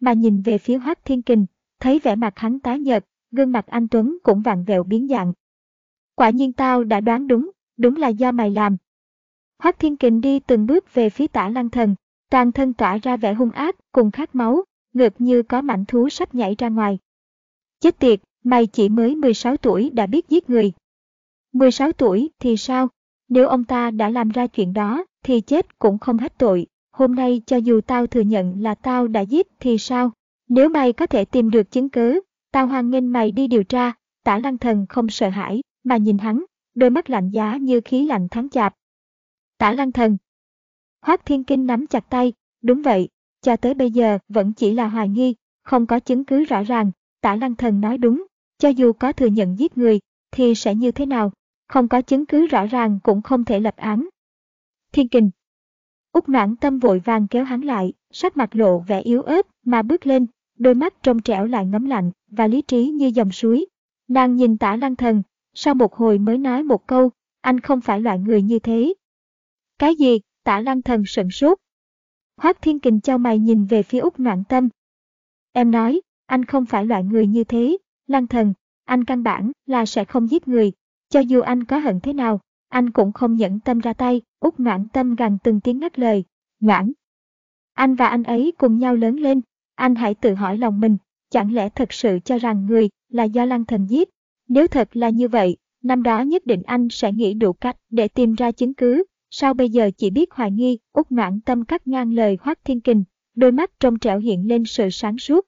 mà nhìn về phía Hoác Thiên Kình, thấy vẻ mặt hắn tái nhợt, gương mặt anh Tuấn cũng vặn vẹo biến dạng. Quả nhiên tao đã đoán đúng, đúng là do mày làm. Hoác Thiên Kình đi từng bước về phía tả lăng thần, toàn thân tỏa ra vẻ hung ác cùng khát máu, ngược như có mảnh thú sắp nhảy ra ngoài. Chết tiệt, mày chỉ mới 16 tuổi đã biết giết người. 16 tuổi thì sao? Nếu ông ta đã làm ra chuyện đó thì chết cũng không hết tội, hôm nay cho dù tao thừa nhận là tao đã giết thì sao? Nếu mày có thể tìm được chứng cứ, tao hoan nghênh mày đi điều tra, tả lăng thần không sợ hãi, mà nhìn hắn, đôi mắt lạnh giá như khí lạnh tháng chạp. Tả lăng thần. Hoác thiên kinh nắm chặt tay, đúng vậy, cho tới bây giờ vẫn chỉ là hoài nghi, không có chứng cứ rõ ràng, tả lăng thần nói đúng, cho dù có thừa nhận giết người, thì sẽ như thế nào, không có chứng cứ rõ ràng cũng không thể lập án. Thiên kình, Úc noãn tâm vội vàng kéo hắn lại, sắc mặt lộ vẻ yếu ớt mà bước lên, đôi mắt trong trẻo lại ngấm lạnh và lý trí như dòng suối. Nàng nhìn tả lăng thần, sau một hồi mới nói một câu, anh không phải loại người như thế. Cái gì? Tả lăng thần sửng sốt. Hoác thiên kình cho mày nhìn về phía Úc noãn tâm. Em nói, anh không phải loại người như thế, lăng thần, anh căn bản là sẽ không giết người, cho dù anh có hận thế nào, anh cũng không nhẫn tâm ra tay, út noãn tâm gằn từng tiếng ngắt lời, noãn. Anh và anh ấy cùng nhau lớn lên, anh hãy tự hỏi lòng mình, chẳng lẽ thật sự cho rằng người là do lăng thần giết? Nếu thật là như vậy, năm đó nhất định anh sẽ nghĩ đủ cách để tìm ra chứng cứ, sao bây giờ chỉ biết hoài nghi, út noãn tâm cắt ngang lời hoác thiên kình, đôi mắt trong trẻo hiện lên sự sáng suốt.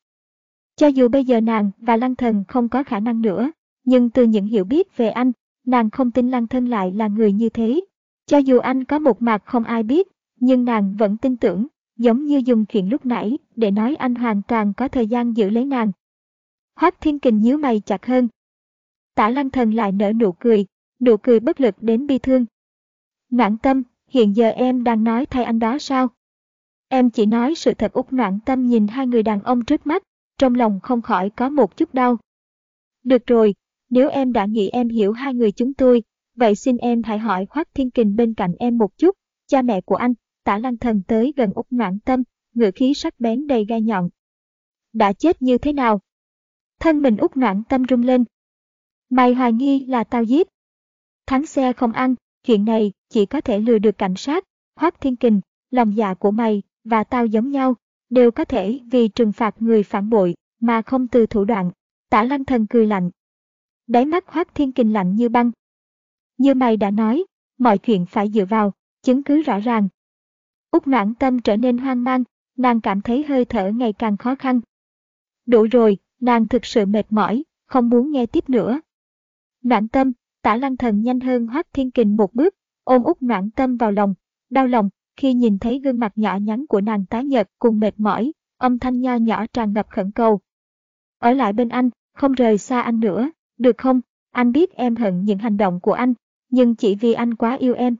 Cho dù bây giờ nàng và lăng thần không có khả năng nữa, nhưng từ những hiểu biết về anh, nàng không tin Lăng Thân lại là người như thế. Cho dù anh có một mặt không ai biết, nhưng nàng vẫn tin tưởng, giống như dùng chuyện lúc nãy để nói anh hoàn toàn có thời gian giữ lấy nàng. Hoác Thiên Kình nhíu mày chặt hơn. Tả Lăng Thần lại nở nụ cười, nụ cười bất lực đến bi thương. Noãn tâm, hiện giờ em đang nói thay anh đó sao? Em chỉ nói sự thật út noãn tâm nhìn hai người đàn ông trước mắt, trong lòng không khỏi có một chút đau. Được rồi, nếu em đã nghĩ em hiểu hai người chúng tôi, vậy xin em hãy hỏi Hoác Thiên Kình bên cạnh em một chút, cha mẹ của anh, tả lăng thần tới gần út ngoãn tâm, ngựa khí sắc bén đầy gai nhọn. Đã chết như thế nào? Thân mình út ngoãn tâm rung lên. Mày hoài nghi là tao giết. Thắng xe không ăn, chuyện này chỉ có thể lừa được cảnh sát, Hoác Thiên Kình, lòng dạ của mày và tao giống nhau, đều có thể vì trừng phạt người phản bội mà không từ thủ đoạn. Tả lăng thần cười lạnh, đáy mắt Hoác Thiên Kình lạnh như băng. Như mày đã nói, mọi chuyện phải dựa vào, chứng cứ rõ ràng. Úc noãn tâm trở nên hoang mang, nàng cảm thấy hơi thở ngày càng khó khăn. Đủ rồi, nàng thực sự mệt mỏi, không muốn nghe tiếp nữa. Noãn tâm, tả lăng thần nhanh hơn Hoác Thiên Kình một bước, ôm Úc noãn tâm vào lòng, đau lòng, khi nhìn thấy gương mặt nhỏ nhắn của nàng tái nhợt cùng mệt mỏi, âm thanh nho nhỏ tràn ngập khẩn cầu. Ở lại bên anh, không rời xa anh nữa. Được không? Anh biết em hận những hành động của anh, nhưng chỉ vì anh quá yêu em.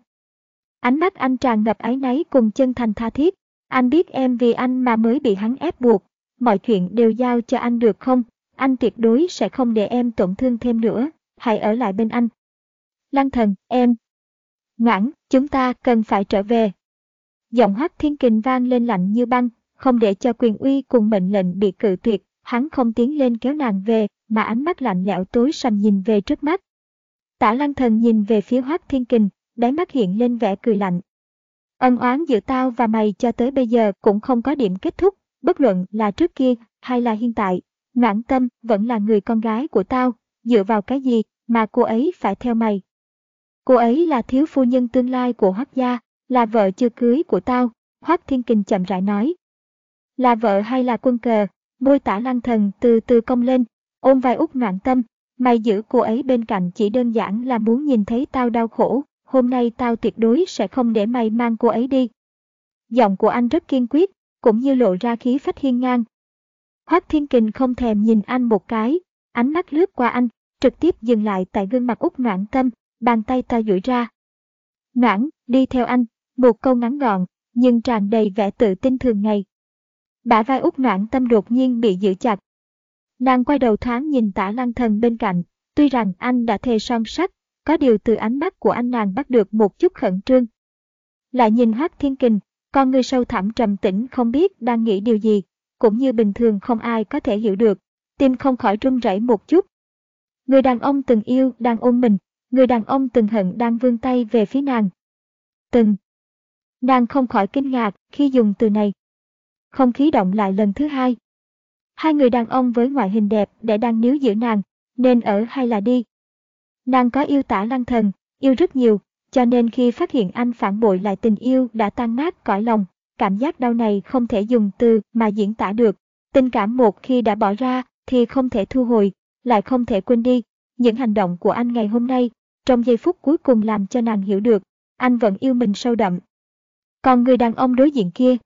Ánh mắt anh tràn ngập ái náy cùng chân thành tha thiết. Anh biết em vì anh mà mới bị hắn ép buộc. Mọi chuyện đều giao cho anh được không? Anh tuyệt đối sẽ không để em tổn thương thêm nữa. Hãy ở lại bên anh. Lăng thần, em. Ngoãn, chúng ta cần phải trở về. Giọng hắc thiên kình vang lên lạnh như băng, không để cho quyền uy cùng mệnh lệnh bị cự tuyệt. Hắn không tiến lên kéo nàng về, mà ánh mắt lạnh lẽo tối sầm nhìn về trước mắt. Tả lăng thần nhìn về phía hoác thiên kình, đáy mắt hiện lên vẻ cười lạnh. Ân oán giữa tao và mày cho tới bây giờ cũng không có điểm kết thúc, bất luận là trước kia hay là hiện tại. Ngoãn tâm vẫn là người con gái của tao, dựa vào cái gì mà cô ấy phải theo mày. Cô ấy là thiếu phu nhân tương lai của hoác gia, là vợ chưa cưới của tao, hoác thiên kình chậm rãi nói. Là vợ hay là quân cờ, môi tả lăng thần từ từ cong lên, ôm vai út noạn tâm, mày giữ cô ấy bên cạnh chỉ đơn giản là muốn nhìn thấy tao đau khổ, hôm nay tao tuyệt đối sẽ không để mày mang cô ấy đi. Giọng của anh rất kiên quyết, cũng như lộ ra khí phách hiên ngang. Hoác Thiên Kình không thèm nhìn anh một cái, ánh mắt lướt qua anh, trực tiếp dừng lại tại gương mặt út noãn tâm, bàn tay ta duỗi ra. Noãn, đi theo anh, một câu ngắn gọn, nhưng tràn đầy vẻ tự tin thường ngày. Bả vai út noãn tâm đột nhiên bị giữ chặt. Nàng quay đầu thoáng nhìn tả lăng thần bên cạnh, tuy rằng anh đã thề son sắt, có điều từ ánh mắt của anh nàng bắt được một chút khẩn trương. Lại nhìn hát Thiên Kình, con người sâu thẳm trầm tĩnh không biết đang nghĩ điều gì, cũng như bình thường không ai có thể hiểu được, tim không khỏi run rẩy một chút. Người đàn ông từng yêu đang ôm mình, người đàn ông từng hận đang vươn tay về phía nàng. Từng. Nàng không khỏi kinh ngạc khi dùng từ này. Không khí động lại lần thứ hai. Hai người đàn ông với ngoại hình đẹp để đang níu giữ nàng, nên ở hay là đi. Nàng có yêu tả lăng thần, yêu rất nhiều, cho nên khi phát hiện anh phản bội lại tình yêu đã tan nát cõi lòng, cảm giác đau này không thể dùng từ mà diễn tả được. Tình cảm một khi đã bỏ ra thì không thể thu hồi, lại không thể quên đi. Những hành động của anh ngày hôm nay, trong giây phút cuối cùng làm cho nàng hiểu được, anh vẫn yêu mình sâu đậm. Còn người đàn ông đối diện kia,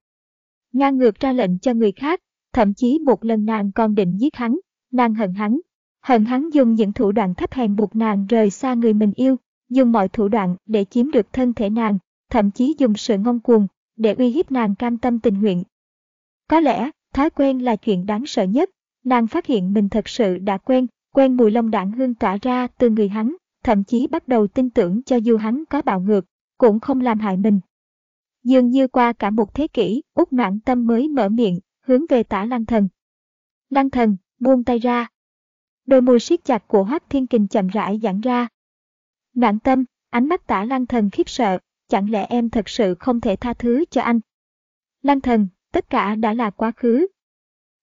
ngang ngược ra lệnh cho người khác, thậm chí một lần nàng còn định giết hắn, nàng hận hắn. Hận hắn dùng những thủ đoạn thấp hèn buộc nàng rời xa người mình yêu, dùng mọi thủ đoạn để chiếm được thân thể nàng, thậm chí dùng sự ngông cuồng để uy hiếp nàng cam tâm tình nguyện. Có lẽ, thói quen là chuyện đáng sợ nhất, nàng phát hiện mình thật sự đã quen, quen mùi lông đạn hương tỏa ra từ người hắn, thậm chí bắt đầu tin tưởng cho dù hắn có bạo ngược, cũng không làm hại mình. Dường như qua cả một thế kỷ, út noãn tâm mới mở miệng, hướng về tả lăng thần. Lăng thần, buông tay ra. Đôi môi siết chặt của Hoác Thiên Kình chậm rãi giãn ra, ngạn tâm, ánh mắt tả lăng thần khiếp sợ, chẳng lẽ em thật sự không thể tha thứ cho anh? Lăng thần, tất cả đã là quá khứ.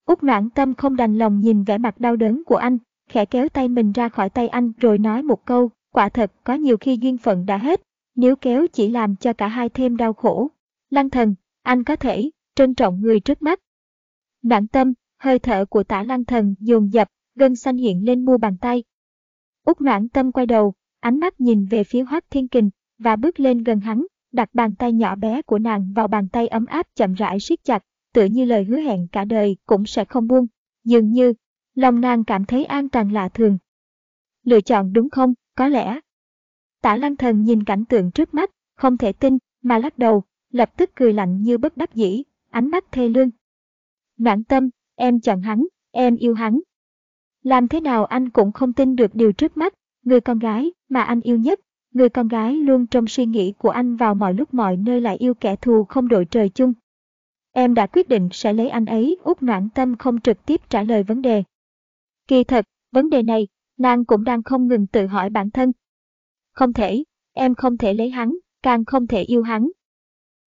Úc ngạn tâm không đành lòng nhìn vẻ mặt đau đớn của anh, khẽ kéo tay mình ra khỏi tay anh rồi nói một câu, quả thật có nhiều khi duyên phận đã hết, nếu kéo chỉ làm cho cả hai thêm đau khổ. Lăng thần, anh có thể, trân trọng người trước mắt. Noạn tâm, hơi thở của tả lăng thần dồn dập, gân xanh hiện lên mu bàn tay. Úc noạn tâm quay đầu, ánh mắt nhìn về phía Hoác Thiên Kình và bước lên gần hắn, đặt bàn tay nhỏ bé của nàng vào bàn tay ấm áp chậm rãi siết chặt, tựa như lời hứa hẹn cả đời cũng sẽ không buông. Dường như, lòng nàng cảm thấy an toàn lạ thường. Lựa chọn đúng không, có lẽ. Tả lăng thần nhìn cảnh tượng trước mắt, không thể tin, mà lắc đầu, lập tức cười lạnh như bất đắc dĩ, ánh mắt thê lương. Noãn tâm, em chọn hắn, em yêu hắn. Làm thế nào anh cũng không tin được điều trước mắt, người con gái mà anh yêu nhất, người con gái luôn trong suy nghĩ của anh vào mọi lúc mọi nơi lại yêu kẻ thù không đội trời chung. Em đã quyết định sẽ lấy anh ấy, út noãn tâm không trực tiếp trả lời vấn đề. Kỳ thật, vấn đề này, nàng cũng đang không ngừng tự hỏi bản thân. Không thể, em không thể lấy hắn, càng không thể yêu hắn.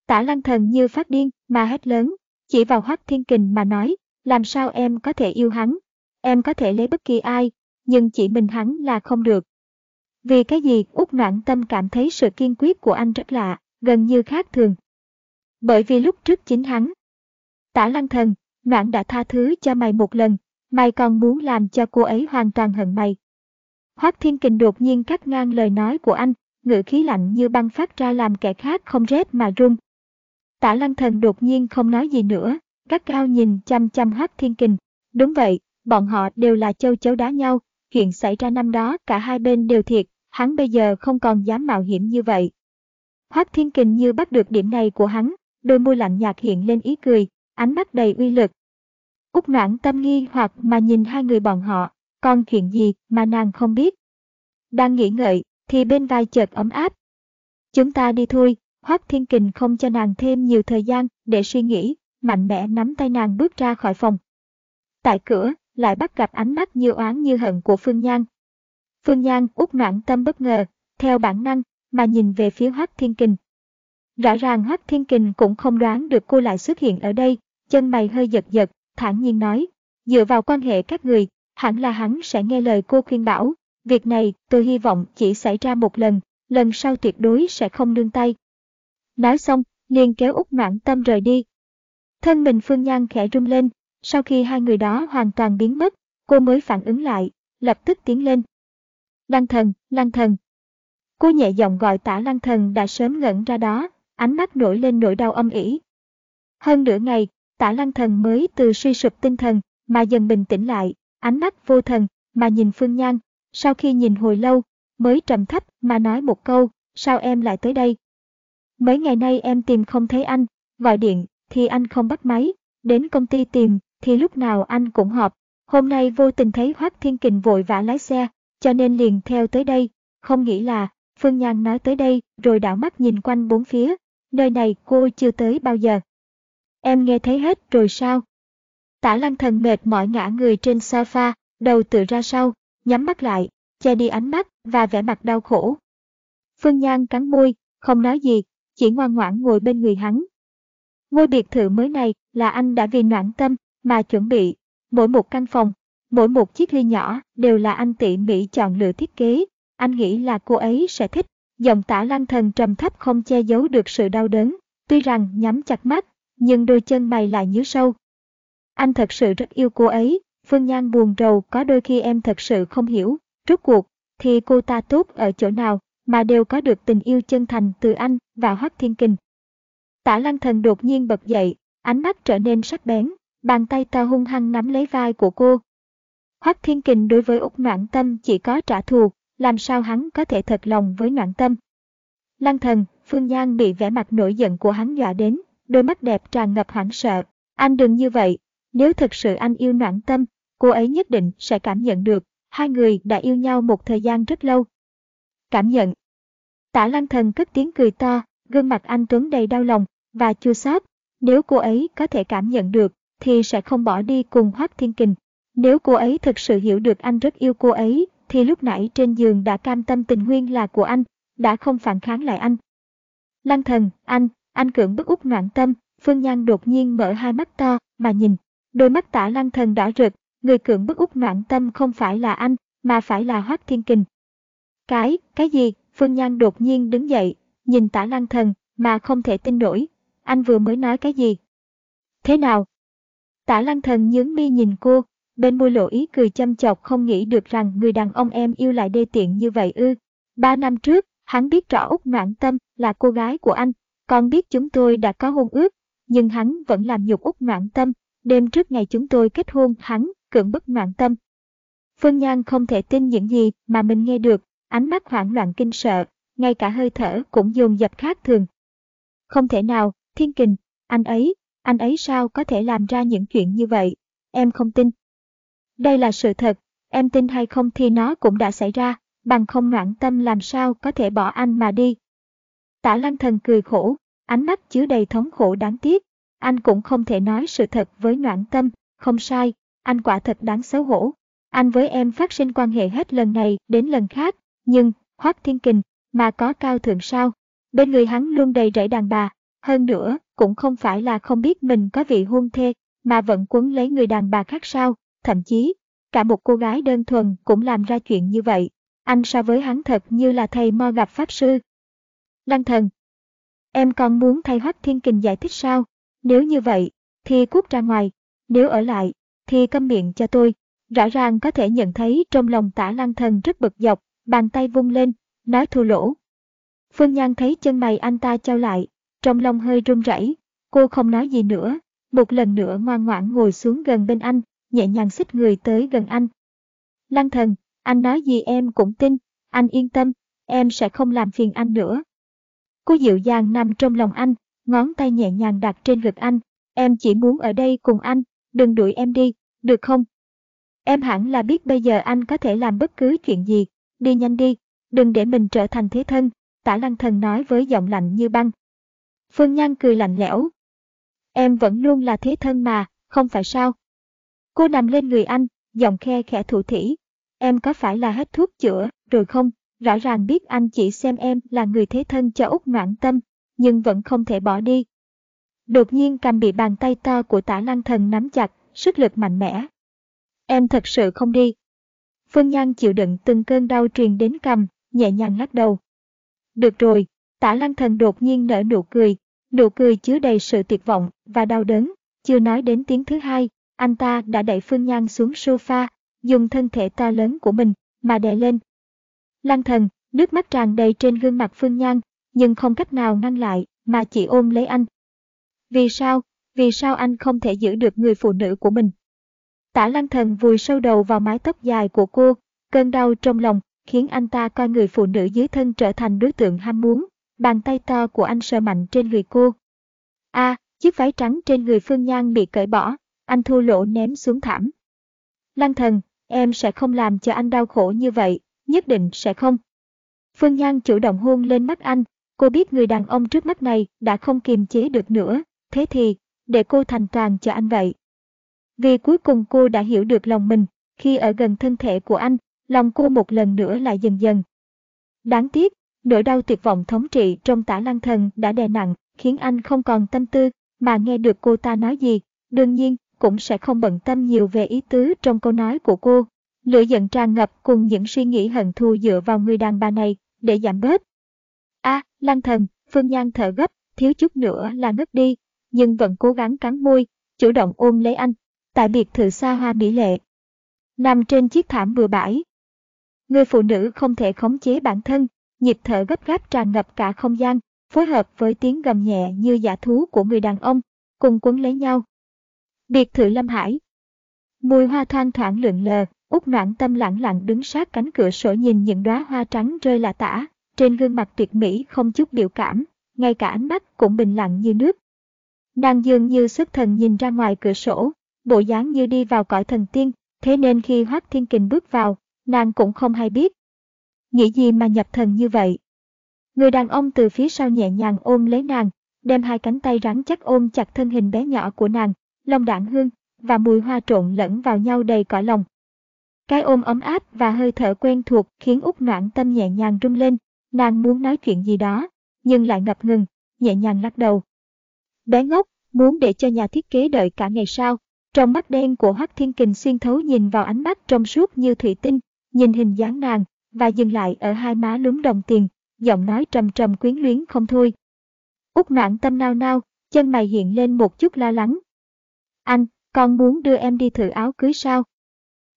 Tả lăng thần như phát điên mà hét lớn, chỉ vào hoắc thiên kình mà nói, làm sao em có thể yêu hắn. Em có thể lấy bất kỳ ai, nhưng chỉ mình hắn là không được. Vì cái gì Út Noãn Tâm cảm thấy sự kiên quyết của anh rất lạ, gần như khác thường. Bởi vì lúc trước chính hắn. Tả lăng thần, Noãn đã tha thứ cho mày một lần, mày còn muốn làm cho cô ấy hoàn toàn hận mày. Hoác Thiên Kình đột nhiên cắt ngang lời nói của anh, ngữ khí lạnh như băng phát ra làm kẻ khác không rét mà run. Tả lăng thần đột nhiên không nói gì nữa, các cao nhìn chăm chăm Hắc Thiên Kình. Đúng vậy, bọn họ đều là châu chấu đá nhau, chuyện xảy ra năm đó cả hai bên đều thiệt, hắn bây giờ không còn dám mạo hiểm như vậy. Hoác Thiên Kình như bắt được điểm này của hắn, đôi môi lạnh nhạt hiện lên ý cười, ánh mắt đầy uy lực. Úc noãn tâm nghi hoặc mà nhìn hai người bọn họ, còn chuyện gì mà nàng không biết. Đang nghĩ ngợi, thì bên vai chợt ấm áp. Chúng ta đi thôi, Hoác Thiên Kình không cho nàng thêm nhiều thời gian để suy nghĩ, mạnh mẽ nắm tay nàng bước ra khỏi phòng. Tại cửa, lại bắt gặp ánh mắt như oán như hận của Phương Nhan. Phương Nhan út noạn tâm bất ngờ, theo bản năng, mà nhìn về phía Hoác Thiên Kình. Rõ ràng Hoác Thiên Kình cũng không đoán được cô lại xuất hiện ở đây, chân mày hơi giật giật, thản nhiên nói, dựa vào quan hệ các người, hẳn là hắn sẽ nghe lời cô khuyên bảo, việc này tôi hy vọng chỉ xảy ra một lần, lần sau tuyệt đối sẽ không nương tay. Nói xong, liền kéo út mãn tâm rời đi. Thân mình Phương Nhan khẽ rung lên, sau khi hai người đó hoàn toàn biến mất, cô mới phản ứng lại, lập tức tiến lên. Lăng thần, lăng thần. Cô nhẹ giọng gọi tả lăng thần đã sớm ngẩn ra đó, ánh mắt nổi lên nỗi đau âm ỉ. Hơn nửa ngày, tả lăng thần mới từ suy sụp tinh thần, mà dần bình tĩnh lại, ánh mắt vô thần, mà nhìn Phương Nhan. Sau khi nhìn hồi lâu, mới trầm thấp mà nói một câu, sao em lại tới đây? Mấy ngày nay em tìm không thấy anh, gọi điện thì anh không bắt máy, đến công ty tìm thì lúc nào anh cũng họp. Hôm nay vô tình thấy Hoác Thiên Kình vội vã lái xe, cho nên liền theo tới đây, không nghĩ là, Phương Nhan nói tới đây rồi đảo mắt nhìn quanh bốn phía, nơi này cô chưa tới bao giờ. Em nghe thấy hết rồi sao? Tả lăng thần mệt mỏi ngã người trên sofa, đầu tựa ra sau, nhắm mắt lại, che đi ánh mắt và vẻ mặt đau khổ. Phương Nhan cắn môi, không nói gì, chỉ ngoan ngoãn ngồi bên người hắn. Ngôi biệt thự mới này là anh đã vì noãn tâm mà chuẩn bị, mỗi một căn phòng, mỗi một chiếc ly nhỏ đều là anh tỉ mỉ chọn lựa thiết kế, anh nghĩ là cô ấy sẽ thích. Giọng tả lăng thần trầm thấp không che giấu được sự đau đớn, tuy rằng nhắm chặt mắt, nhưng đôi chân mày lại nhíu sâu. Anh thật sự rất yêu cô ấy, Phương Nhan buồn rầu có đôi khi em thật sự không hiểu, rốt cuộc, thì cô ta tốt ở chỗ nào, mà đều có được tình yêu chân thành từ anh và Hoắc Thiên Kình. Tả Lăng Thần đột nhiên bật dậy, ánh mắt trở nên sắc bén, bàn tay ta hung hăng nắm lấy vai của cô. Hoắc Thiên Kình đối với Úc Noãn Tâm chỉ có trả thù, làm sao hắn có thể thật lòng với Noãn Tâm. Lăng Thần, Phương Giang bị vẻ mặt nổi giận của hắn dọa đến, đôi mắt đẹp tràn ngập hoảng sợ. Anh đừng như vậy, nếu thật sự anh yêu Noãn Tâm, cô ấy nhất định sẽ cảm nhận được, hai người đã yêu nhau một thời gian rất lâu. Cảm nhận. Tả lăng thần cất tiếng cười to, gương mặt anh Tuấn đầy đau lòng và chua xót. Nếu cô ấy có thể cảm nhận được, thì sẽ không bỏ đi cùng Hoác Thiên Kình. Nếu cô ấy thực sự hiểu được anh rất yêu cô ấy, thì lúc nãy trên giường đã cam tâm tình nguyên là của anh, đã không phản kháng lại anh. Lăng thần, anh, anh cưỡng bức út noạn tâm, Phương Nhan đột nhiên mở hai mắt to, mà nhìn. Đôi mắt tả lăng thần đỏ rực, người cưỡng bức út noạn tâm không phải là anh, mà phải là Hoác Thiên Kình. Cái, cái gì? Phương Nhan đột nhiên đứng dậy, nhìn tả lăng thần, mà không thể tin nổi. Anh vừa mới nói cái gì? Thế nào? Tả lăng thần nhướng mi nhìn cô, bên môi lộ ý cười châm chọc không nghĩ được rằng người đàn ông em yêu lại đê tiện như vậy ư. Ba năm trước, hắn biết rõ Úc Noãn Tâm là cô gái của anh, còn biết chúng tôi đã có hôn ước, nhưng hắn vẫn làm nhục Úc Noãn Tâm. Đêm trước ngày chúng tôi kết hôn, hắn cưỡng bức Noãn Tâm. Phương Nhan không thể tin những gì mà mình nghe được, ánh mắt hoảng loạn kinh sợ, ngay cả hơi thở cũng dồn dập khác thường. Không thể nào, Thiên Kình, anh ấy, anh ấy sao có thể làm ra những chuyện như vậy? Em không tin. Đây là sự thật, em tin hay không thì nó cũng đã xảy ra, bằng không noạn tâm làm sao có thể bỏ anh mà đi. Tả lăng thần cười khổ, ánh mắt chứa đầy thống khổ đáng tiếc. Anh cũng không thể nói sự thật với noạn tâm, không sai, anh quả thật đáng xấu hổ. Anh với em phát sinh quan hệ hết lần này đến lần khác, nhưng, Hoác Thiên Kình, mà có cao thượng sao? Bên người hắn luôn đầy rẫy đàn bà, hơn nữa, cũng không phải là không biết mình có vị hôn thê, mà vẫn quấn lấy người đàn bà khác sao, thậm chí, cả một cô gái đơn thuần cũng làm ra chuyện như vậy. Anh so với hắn thật như là thầy mo gặp pháp sư. Lăng thần. Em còn muốn thay hoác Thiên Kình giải thích sao? Nếu như vậy, thì cút ra ngoài. Nếu ở lại, thì câm miệng cho tôi. Rõ ràng có thể nhận thấy trong lòng tả lăng thần rất bực dọc, bàn tay vung lên, nói thua lỗ. Phương Nhan thấy chân mày anh ta trao lại, trong lòng hơi run rẩy, cô không nói gì nữa, một lần nữa ngoan ngoãn ngồi xuống gần bên anh, nhẹ nhàng xích người tới gần anh. Lăng thần, anh nói gì em cũng tin, anh yên tâm, em sẽ không làm phiền anh nữa. Cô dịu dàng nằm trong lòng anh, ngón tay nhẹ nhàng đặt trên ngực anh, em chỉ muốn ở đây cùng anh, đừng đuổi em đi, được không? Em hẳn là biết bây giờ anh có thể làm bất cứ chuyện gì, đi nhanh đi, đừng để mình trở thành thế thân, tả lăng thần nói với giọng lạnh như băng. Phương Nhan cười lạnh lẽo. Em vẫn luôn là thế thân mà, không phải sao? Cô nằm lên người anh, giọng khe khẽ thủ thỉ. Em có phải là hết thuốc chữa, rồi không? Rõ ràng biết anh chỉ xem em là người thế thân cho Úc ngoãn Tâm, nhưng vẫn không thể bỏ đi. Đột nhiên cầm bị bàn tay to của tả lăng thần nắm chặt, sức lực mạnh mẽ. Em thật sự không đi. Phương Nhan chịu đựng từng cơn đau truyền đến cầm, nhẹ nhàng lắc đầu. Được rồi, tả lăng thần đột nhiên nở nụ cười, nụ cười chứa đầy sự tuyệt vọng và đau đớn, chưa nói đến tiếng thứ hai, anh ta đã đẩy Phương Nhan xuống sofa, dùng thân thể to lớn của mình mà đè lên. Lăng thần, nước mắt tràn đầy trên gương mặt Phương Nhan, nhưng không cách nào ngăn lại mà chỉ ôm lấy anh. Vì sao, vì sao anh không thể giữ được người phụ nữ của mình? Tả lăng thần vùi sâu đầu vào mái tóc dài của cô, cơn đau trong lòng khiến anh ta coi người phụ nữ dưới thân trở thành đối tượng ham muốn. Bàn tay to của anh sờ mạnh trên người cô. A, à, chiếc váy trắng trên người Phương Nhan bị cởi bỏ, anh thua lỗ ném xuống thảm. Lăng thần, em sẽ không làm cho anh đau khổ như vậy, nhất định sẽ không. Phương Nhan chủ động hôn lên mắt anh, cô biết người đàn ông trước mắt này đã không kiềm chế được nữa, thế thì, để cô thành toàn cho anh vậy. Vì cuối cùng cô đã hiểu được lòng mình, khi ở gần thân thể của anh, lòng cô một lần nữa lại dần dần. Đáng tiếc, nỗi đau tuyệt vọng thống trị trong tả lăng thần đã đè nặng, khiến anh không còn tâm tư, mà nghe được cô ta nói gì, đương nhiên, cũng sẽ không bận tâm nhiều về ý tứ trong câu nói của cô. Lửa giận tràn ngập cùng những suy nghĩ hận thù dựa vào người đàn bà này, để giảm bớt. A, à, lăng thần, Phương Nhan thở gấp, thiếu chút nữa là ngất đi, nhưng vẫn cố gắng cắn môi, chủ động ôm lấy anh, tại biệt thự xa hoa mỹ lệ. Nằm trên chiếc thảm bừa bãi. Người phụ nữ không thể khống chế bản thân, nhịp thở gấp gáp tràn ngập cả không gian, phối hợp với tiếng gầm nhẹ như giả thú của người đàn ông, cùng quấn lấy nhau. Biệt thự Lâm Hải Mùi hoa thoang thoảng lượn lờ, Út noãn tâm lặng lặng đứng sát cánh cửa sổ nhìn những đóa hoa trắng rơi lạ tả, trên gương mặt tuyệt mỹ không chút biểu cảm, ngay cả ánh mắt cũng bình lặng như nước. Nàng dường như sức thần nhìn ra ngoài cửa sổ, bộ dáng như đi vào cõi thần tiên, thế nên khi Hoác Thiên Kình bước vào, nàng cũng không hay biết. Nghĩ gì mà nhập thần như vậy? Người đàn ông từ phía sau nhẹ nhàng ôm lấy nàng, đem hai cánh tay rắn chắc ôm chặt thân hình bé nhỏ của nàng, lòng đạn hương và mùi hoa trộn lẫn vào nhau đầy cõi lòng. Cái ôm ấm áp và hơi thở quen thuộc khiến út Noãn tâm nhẹ nhàng rung lên, nàng muốn nói chuyện gì đó, nhưng lại ngập ngừng, nhẹ nhàng lắc đầu. Bé ngốc, muốn để cho nhà thiết kế đợi cả ngày sau. Trong mắt đen của Hoắc Thiên Kình xuyên thấu nhìn vào ánh mắt trong suốt như thủy tinh, nhìn hình dáng nàng, và dừng lại ở hai má lúm đồng tiền, giọng nói trầm trầm quyến luyến không thôi. Út noạn tâm nao nao, chân mày hiện lên một chút lo lắng. Anh, con muốn đưa em đi thử áo cưới sao?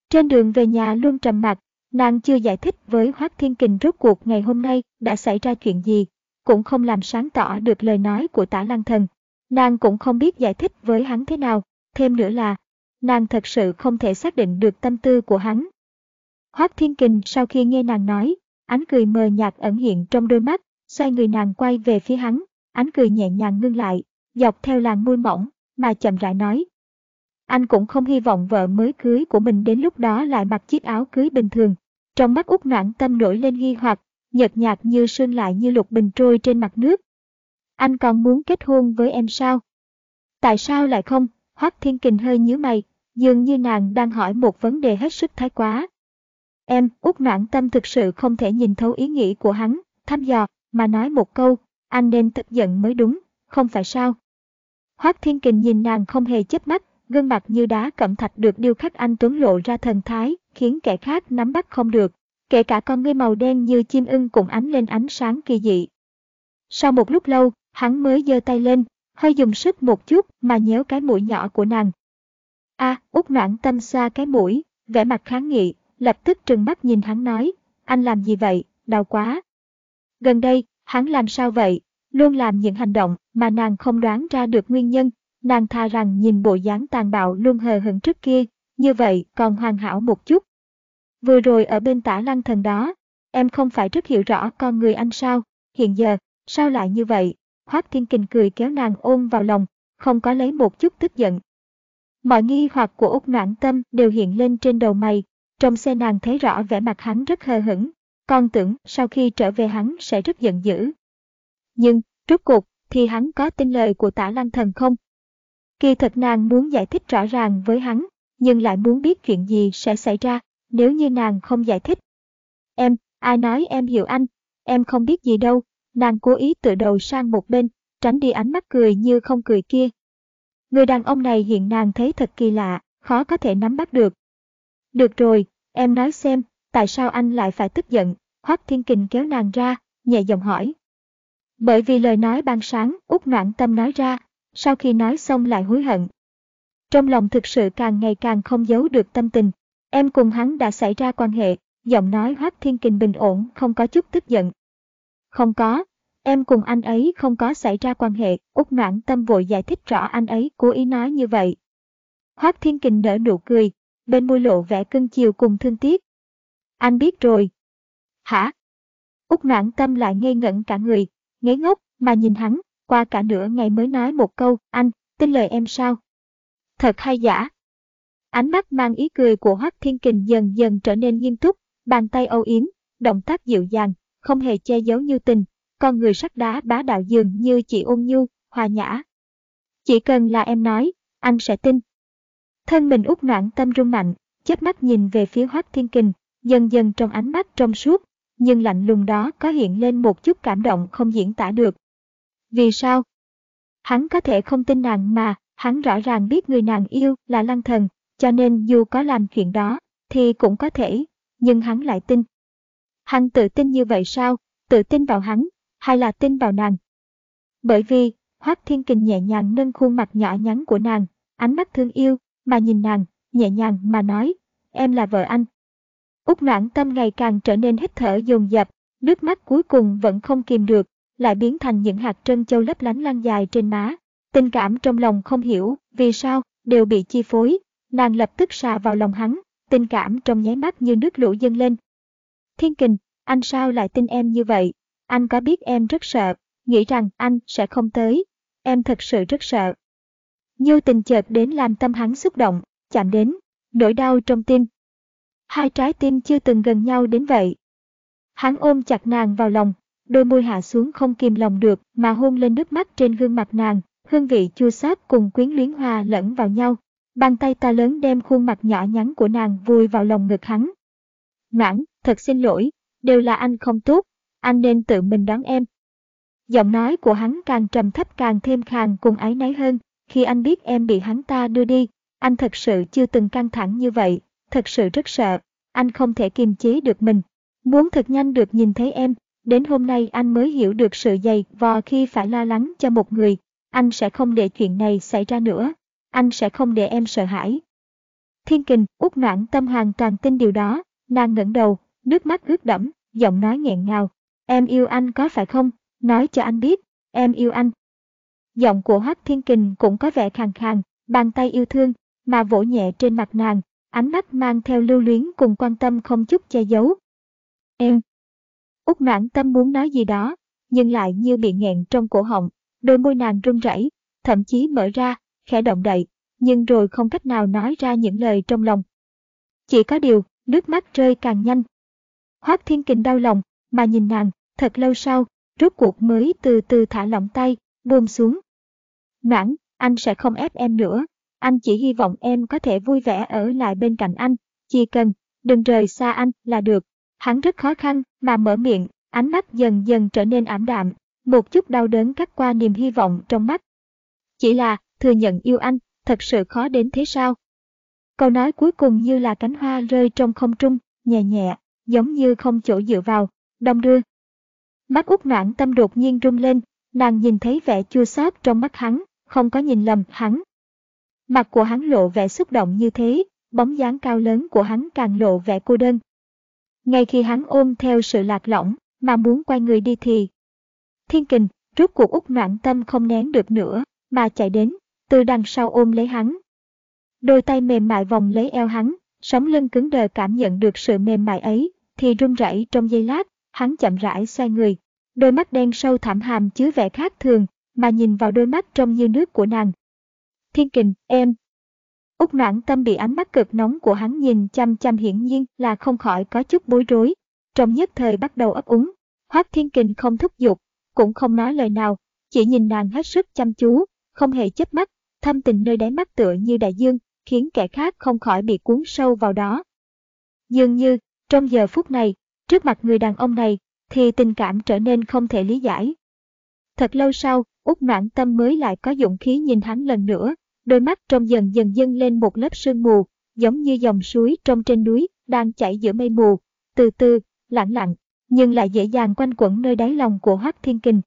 Trên đường về nhà luôn trầm mặc, nàng chưa giải thích với Hoác Thiên Kình rốt cuộc ngày hôm nay đã xảy ra chuyện gì, cũng không làm sáng tỏ được lời nói của tả lăng thần. Nàng cũng không biết giải thích với hắn thế nào, thêm nữa là, nàng thật sự không thể xác định được tâm tư của hắn. Hoác Thiên Kình sau khi nghe nàng nói, ánh cười mờ nhạt ẩn hiện trong đôi mắt, xoay người nàng quay về phía hắn, ánh cười nhẹ nhàng ngưng lại, dọc theo làn môi mỏng, mà chậm rãi nói. Anh cũng không hy vọng vợ mới cưới của mình đến lúc đó lại mặc chiếc áo cưới bình thường. Trong mắt út noãn tâm nổi lên nghi hoặc, nhợt nhạt như sương lại như lục bình trôi trên mặt nước. Anh còn muốn kết hôn với em sao? Tại sao lại không? Hoắc Thiên Kình hơi nhíu mày, dường như nàng đang hỏi một vấn đề hết sức thái quá. Em, út noãn tâm thực sự không thể nhìn thấu ý nghĩ của hắn, thăm dò, mà nói một câu, anh nên tức giận mới đúng, không phải sao? Hoắc Thiên Kình nhìn nàng không hề chớp mắt, gương mặt như đá cẩm thạch được điêu khắc anh Tuấn lộ ra thần thái, khiến kẻ khác nắm bắt không được. Kể cả con ngươi màu đen như chim ưng cũng ánh lên ánh sáng kỳ dị. Sau một lúc lâu, hắn mới giơ tay lên, hơi dùng sức một chút mà nhéo cái mũi nhỏ của nàng. A, à, út noãn tâm xa cái mũi, vẻ mặt kháng nghị, lập tức trừng mắt nhìn hắn nói, anh làm gì vậy, đau quá. Gần đây, hắn làm sao vậy, luôn làm những hành động mà nàng không đoán ra được nguyên nhân, nàng tha rằng nhìn bộ dáng tàn bạo luôn hờ hững trước kia, như vậy còn hoàn hảo một chút. Vừa rồi ở bên tả lăng thần đó, em không phải rất hiểu rõ con người anh sao, hiện giờ, sao lại như vậy? Hoác Thiên Kình cười kéo nàng ôm vào lòng, không có lấy một chút tức giận. Mọi nghi hoặc của Úc Noãn Tâm đều hiện lên trên đầu mày, trong xe nàng thấy rõ vẻ mặt hắn rất hờ hững, con tưởng sau khi trở về hắn sẽ rất giận dữ. Nhưng, rốt cuộc, thì hắn có tin lời của tả lăng thần không? Kỳ thật nàng muốn giải thích rõ ràng với hắn, nhưng lại muốn biết chuyện gì sẽ xảy ra nếu như nàng không giải thích. Em, ai nói em hiểu anh, em không biết gì đâu, nàng cố ý tự đầu sang một bên, tránh đi ánh mắt cười như không cười kia. Người đàn ông này hiện nàng thấy thật kỳ lạ, khó có thể nắm bắt được. Được rồi, em nói xem, tại sao anh lại phải tức giận, Hoác Thiên Kình kéo nàng ra, nhẹ giọng hỏi. Bởi vì lời nói ban sáng, út noạn tâm nói ra, sau khi nói xong lại hối hận. Trong lòng thực sự càng ngày càng không giấu được tâm tình, em cùng hắn đã xảy ra quan hệ, giọng nói Hoác Thiên Kình bình ổn không có chút tức giận. Không có, em cùng anh ấy không có xảy ra quan hệ, Úc Noãn Tâm vội giải thích rõ anh ấy cố ý nói như vậy. Hoác Thiên Kình nở nụ cười, bên môi lộ vẻ cưng chiều cùng thương tiếc. Anh biết rồi. Hả? Úc noãn tâm lại ngây ngẩn cả người, ngấy ngốc mà nhìn hắn, qua cả nửa ngày mới nói một câu, anh, tin lời em sao? Thật hay giả? Ánh mắt mang ý cười của Hoắc Thiên Kình dần dần trở nên nghiêm túc, bàn tay âu yếm, động tác dịu dàng, không hề che giấu như tình, con người sắt đá bá đạo dường như chị ôn nhu, hòa nhã. Chỉ cần là em nói, anh sẽ tin. Thân mình út noạn tâm rung mạnh, chớp mắt nhìn về phía Hoắc Thiên Kình, dần dần trong ánh mắt trong suốt, nhưng lạnh lùng đó có hiện lên một chút cảm động không diễn tả được. Vì sao? Hắn có thể không tin nàng mà, hắn rõ ràng biết người nàng yêu là lăng thần, cho nên dù có làm chuyện đó, thì cũng có thể, nhưng hắn lại tin. Hắn tự tin như vậy sao? Tự tin vào hắn, hay là tin vào nàng? Bởi vì, Hoác Thiên Kình nhẹ nhàng nâng khuôn mặt nhỏ nhắn của nàng, ánh mắt thương yêu, mà nhìn nàng, nhẹ nhàng mà nói, em là vợ anh. Úc noãn tâm ngày càng trở nên hít thở dồn dập, nước mắt cuối cùng vẫn không kìm được, lại biến thành những hạt trân châu lấp lánh lan dài trên má. Tình cảm trong lòng không hiểu vì sao đều bị chi phối, nàng lập tức xà vào lòng hắn, tình cảm trong nháy mắt như nước lũ dâng lên. Thiên kình, anh sao lại tin em như vậy? Anh có biết em rất sợ, nghĩ rằng anh sẽ không tới. Em thật sự rất sợ. Như tình chợt đến làm tâm hắn xúc động, chạm đến, nỗi đau trong tim. Hai trái tim chưa từng gần nhau đến vậy. Hắn ôm chặt nàng vào lòng, đôi môi hạ xuống không kìm lòng được mà hôn lên nước mắt trên gương mặt nàng, hương vị chua xót cùng quyến luyến hòa lẫn vào nhau. Bàn tay ta lớn đem khuôn mặt nhỏ nhắn của nàng vùi vào lòng ngực hắn. Noãn, thật xin lỗi, đều là anh không tốt, anh nên tự mình đón em. Giọng nói của hắn càng trầm thấp càng thêm khàn cùng ái náy hơn, khi anh biết em bị hắn ta đưa đi, anh thật sự chưa từng căng thẳng như vậy, thật sự rất sợ, anh không thể kiềm chế được mình. Muốn thật nhanh được nhìn thấy em, đến hôm nay anh mới hiểu được sự dày vò khi phải lo lắng cho một người, anh sẽ không để chuyện này xảy ra nữa, anh sẽ không để em sợ hãi. Thiên kình, út noãn tâm hoàn toàn tin điều đó, nàng ngẩng đầu, nước mắt ướt đẫm, giọng nói nghẹn ngào. Em yêu anh có phải không? Nói cho anh biết, em yêu anh. Giọng của Hoắc Thiên Kình cũng có vẻ khàn khàn, bàn tay yêu thương, mà vỗ nhẹ trên mặt nàng, ánh mắt mang theo lưu luyến cùng quan tâm không chút che giấu. Em. Út noãn tâm muốn nói gì đó, nhưng lại như bị nghẹn trong cổ họng, đôi môi nàng run rẩy, thậm chí mở ra, khẽ động đậy, nhưng rồi không cách nào nói ra những lời trong lòng. Chỉ có điều, nước mắt rơi càng nhanh. Hoác Thiên Kình đau lòng, mà nhìn nàng, thật lâu sau, rốt cuộc mới từ từ thả lỏng tay, buông xuống. Noãn, anh sẽ không ép em nữa, anh chỉ hy vọng em có thể vui vẻ ở lại bên cạnh anh, chỉ cần, đừng rời xa anh là được. Hắn rất khó khăn mà mở miệng, ánh mắt dần dần trở nên ảm đạm, một chút đau đớn cắt qua niềm hy vọng trong mắt. Chỉ là, thừa nhận yêu anh, thật sự khó đến thế sao? Câu nói cuối cùng như là cánh hoa rơi trong không trung, nhẹ nhẹ, giống như không chỗ dựa vào, đông đưa. Mắt út noãn tâm đột nhiên rung lên, nàng nhìn thấy vẻ chua xót trong mắt hắn, không có nhìn lầm hắn. Mặt của hắn lộ vẻ xúc động như thế, bóng dáng cao lớn của hắn càng lộ vẻ cô đơn. Ngay khi hắn ôm theo sự lạc lõng, mà muốn quay người đi thì... Thiên kình, rút cuộc út noãn tâm không nén được nữa, mà chạy đến, từ đằng sau ôm lấy hắn. Đôi tay mềm mại vòng lấy eo hắn, sống lưng cứng đờ cảm nhận được sự mềm mại ấy, thì run rẩy trong giây lát, hắn chậm rãi xoay người. Đôi mắt đen sâu thẳm hàm chứa vẻ khác thường, mà nhìn vào đôi mắt trong như nước của nàng. Thiên kình, em. Úc noãn tâm bị ánh mắt cực nóng của hắn nhìn chăm chăm hiển nhiên là không khỏi có chút bối rối. Trong nhất thời bắt đầu ấp úng, Hoác Thiên Kình không thúc giục, cũng không nói lời nào, chỉ nhìn nàng hết sức chăm chú, không hề chớp mắt, thâm tình nơi đáy mắt tựa như đại dương, khiến kẻ khác không khỏi bị cuốn sâu vào đó. Dường như, trong giờ phút này, trước mặt người đàn ông này, thì tình cảm trở nên không thể lý giải. Thật lâu sau, Út noãn tâm mới lại có dũng khí nhìn hắn lần nữa, đôi mắt trong dần dần dâng lên một lớp sương mù, giống như dòng suối trong trên núi, đang chảy giữa mây mù, từ từ, lặng lặng, nhưng lại dễ dàng quanh quẩn nơi đáy lòng của Hoắc Thiên Kình.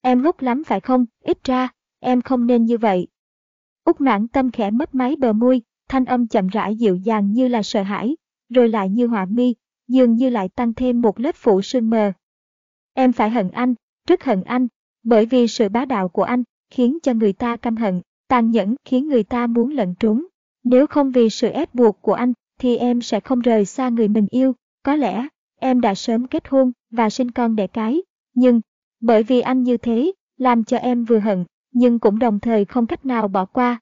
Em ngốc lắm phải không, ít ra, em không nên như vậy. Úc noãn tâm khẽ mấp máy bờ môi, thanh âm chậm rãi dịu dàng như là sợ hãi, rồi lại như họa mi, dường như lại tăng thêm một lớp phủ sương mờ. Em phải hận anh, rất hận anh, bởi vì sự bá đạo của anh khiến cho người ta căm hận, tàn nhẫn khiến người ta muốn lẩn trốn. Nếu không vì sự ép buộc của anh, thì em sẽ không rời xa người mình yêu. Có lẽ, em đã sớm kết hôn và sinh con đẻ cái. Nhưng, bởi vì anh như thế, làm cho em vừa hận, nhưng cũng đồng thời không cách nào bỏ qua.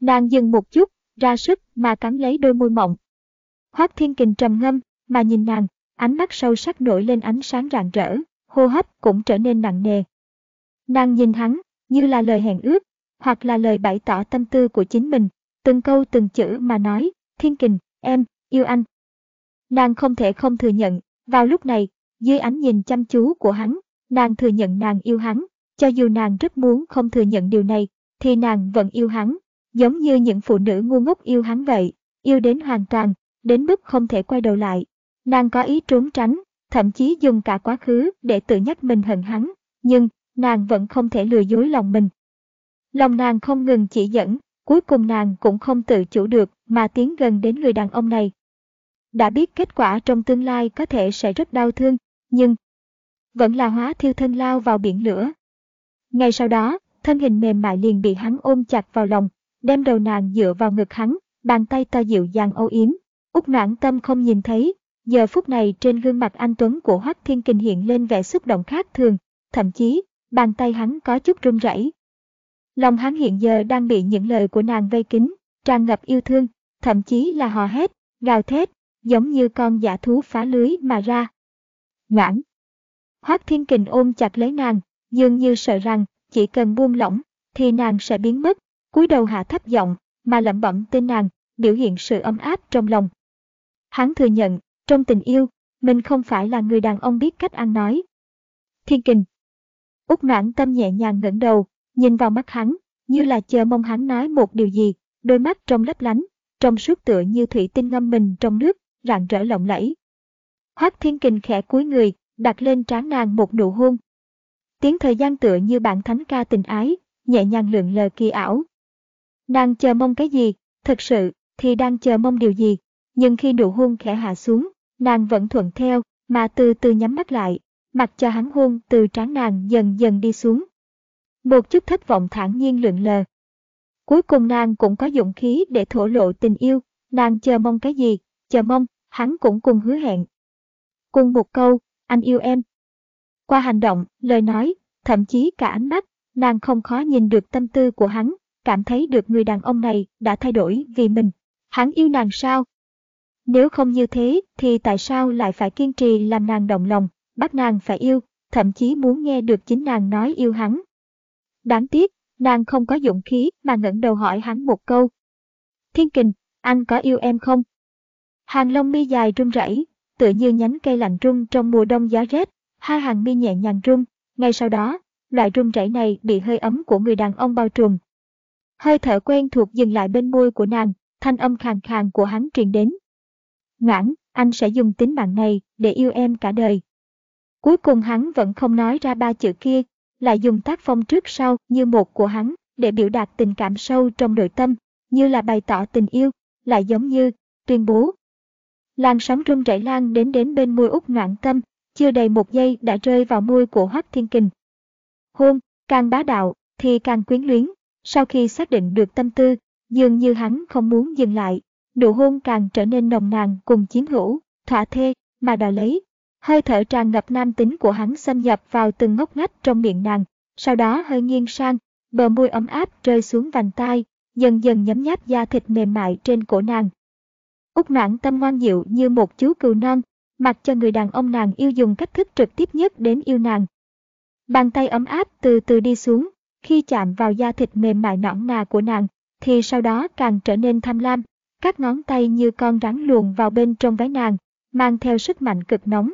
Nàng dừng một chút, ra sức mà cắn lấy đôi môi mọng. Hoác Thiên Kình trầm ngâm, mà nhìn nàng, ánh mắt sâu sắc nổi lên ánh sáng rạng rỡ, hô hấp cũng trở nên nặng nề. Nàng nhìn hắn, như là lời hẹn ước, hoặc là lời bày tỏ tâm tư của chính mình, từng câu từng chữ mà nói, Thiên Kình, em, yêu anh. Nàng không thể không thừa nhận, vào lúc này, dưới ánh nhìn chăm chú của hắn, nàng thừa nhận nàng yêu hắn, cho dù nàng rất muốn không thừa nhận điều này, thì nàng vẫn yêu hắn, giống như những phụ nữ ngu ngốc yêu hắn vậy, yêu đến hoàn toàn, đến mức không thể quay đầu lại. Nàng có ý trốn tránh, thậm chí dùng cả quá khứ để tự nhắc mình hận hắn, nhưng nàng vẫn không thể lừa dối lòng mình. Lòng nàng không ngừng chỉ dẫn, cuối cùng nàng cũng không tự chủ được mà tiến gần đến người đàn ông này. Đã biết kết quả trong tương lai có thể sẽ rất đau thương, nhưng vẫn là hóa thiêu thân lao vào biển lửa. Ngay sau đó, thân hình mềm mại liền bị hắn ôm chặt vào lòng, đem đầu nàng dựa vào ngực hắn, bàn tay to dịu dàng âu yếm. Úc noãn tâm không nhìn thấy, giờ phút này trên gương mặt anh Tuấn của Hoắc Thiên Kình hiện lên vẻ xúc động khác thường, thậm chí, bàn tay hắn có chút run rẩy. Lòng hắn hiện giờ đang bị những lời của nàng vây kín, tràn ngập yêu thương, thậm chí là hò hét, gào thét, giống như con giả thú phá lưới mà ra. Ngoãn! Hoác Thiên Kình ôm chặt lấy nàng, dường như sợ rằng chỉ cần buông lỏng thì nàng sẽ biến mất, cúi đầu hạ thấp giọng mà lẩm bẩm tên nàng, biểu hiện sự ấm áp trong lòng. Hắn thừa nhận, trong tình yêu, mình không phải là người đàn ông biết cách ăn nói. Thiên Kình! Úc noãn tâm nhẹ nhàng ngẩng đầu, nhìn vào mắt hắn, như là chờ mong hắn nói một điều gì, đôi mắt trong lấp lánh, trong suốt tựa như thủy tinh ngâm mình trong nước, rạng rỡ lộng lẫy. Hoác Thiên Kình khẽ cúi người, đặt lên trán nàng một nụ hôn. Tiếng thời gian tựa như bản thánh ca tình ái, nhẹ nhàng lượn lờ kỳ ảo. Nàng chờ mong cái gì, Thật sự, thì đang chờ mong điều gì, nhưng khi nụ hôn khẽ hạ xuống, nàng vẫn thuận theo, mà từ từ nhắm mắt lại, mặc cho hắn hôn từ trán nàng dần dần đi xuống. Một chút thất vọng thản nhiên lượn lờ. Cuối cùng nàng cũng có dũng khí để thổ lộ tình yêu, nàng chờ mong cái gì, chờ mong, hắn cũng cùng hứa hẹn. Cùng một câu, anh yêu em. Qua hành động, lời nói, thậm chí cả ánh mắt, nàng không khó nhìn được tâm tư của hắn, cảm thấy được người đàn ông này đã thay đổi vì mình. Hắn yêu nàng sao? Nếu không như thế thì tại sao lại phải kiên trì làm nàng động lòng, bắt nàng phải yêu, thậm chí muốn nghe được chính nàng nói yêu hắn. Đáng tiếc, nàng không có dũng khí mà ngẩng đầu hỏi hắn một câu. Thiên kình, anh có yêu em không? Hàng lông mi dài run rẩy, tựa như nhánh cây lạnh rung trong mùa đông giá rét, hai hàng mi nhẹ nhàng rung, ngay sau đó, loại run rẩy này bị hơi ấm của người đàn ông bao trùm. Hơi thở quen thuộc dừng lại bên môi của nàng, thanh âm khàn khàn của hắn truyền đến. Ngoãn, anh sẽ dùng tính mạng này để yêu em cả đời. Cuối cùng hắn vẫn không nói ra ba chữ kia, lại dùng tác phong trước sau như một của hắn để biểu đạt tình cảm sâu trong nội tâm, như là bày tỏ tình yêu, lại giống như tuyên bố. Làn sóng rung rẩy lan đến đến bên môi út ngoạn tâm, chưa đầy một giây đã rơi vào môi của Hoắc Thiên Kình. Hôn, càng bá đạo, thì càng quyến luyến, sau khi xác định được tâm tư, dường như hắn không muốn dừng lại, nụ hôn càng trở nên nồng nàn cùng chiếm hữu, thỏa thê, mà đòi lấy. Hơi thở tràn ngập nam tính của hắn xâm nhập vào từng ngóc ngách trong miệng nàng, sau đó hơi nghiêng sang, bờ môi ấm áp rơi xuống vành tai, dần dần nhấm nháp da thịt mềm mại trên cổ nàng. Úc noãn tâm ngoan dịu như một chú cừu non, mặc cho người đàn ông nàng yêu dùng cách thức trực tiếp nhất đến yêu nàng. Bàn tay ấm áp từ từ đi xuống, khi chạm vào da thịt mềm mại nõn nà của nàng, thì sau đó càng trở nên tham lam, các ngón tay như con rắn luồn vào bên trong váy nàng, mang theo sức mạnh cực nóng.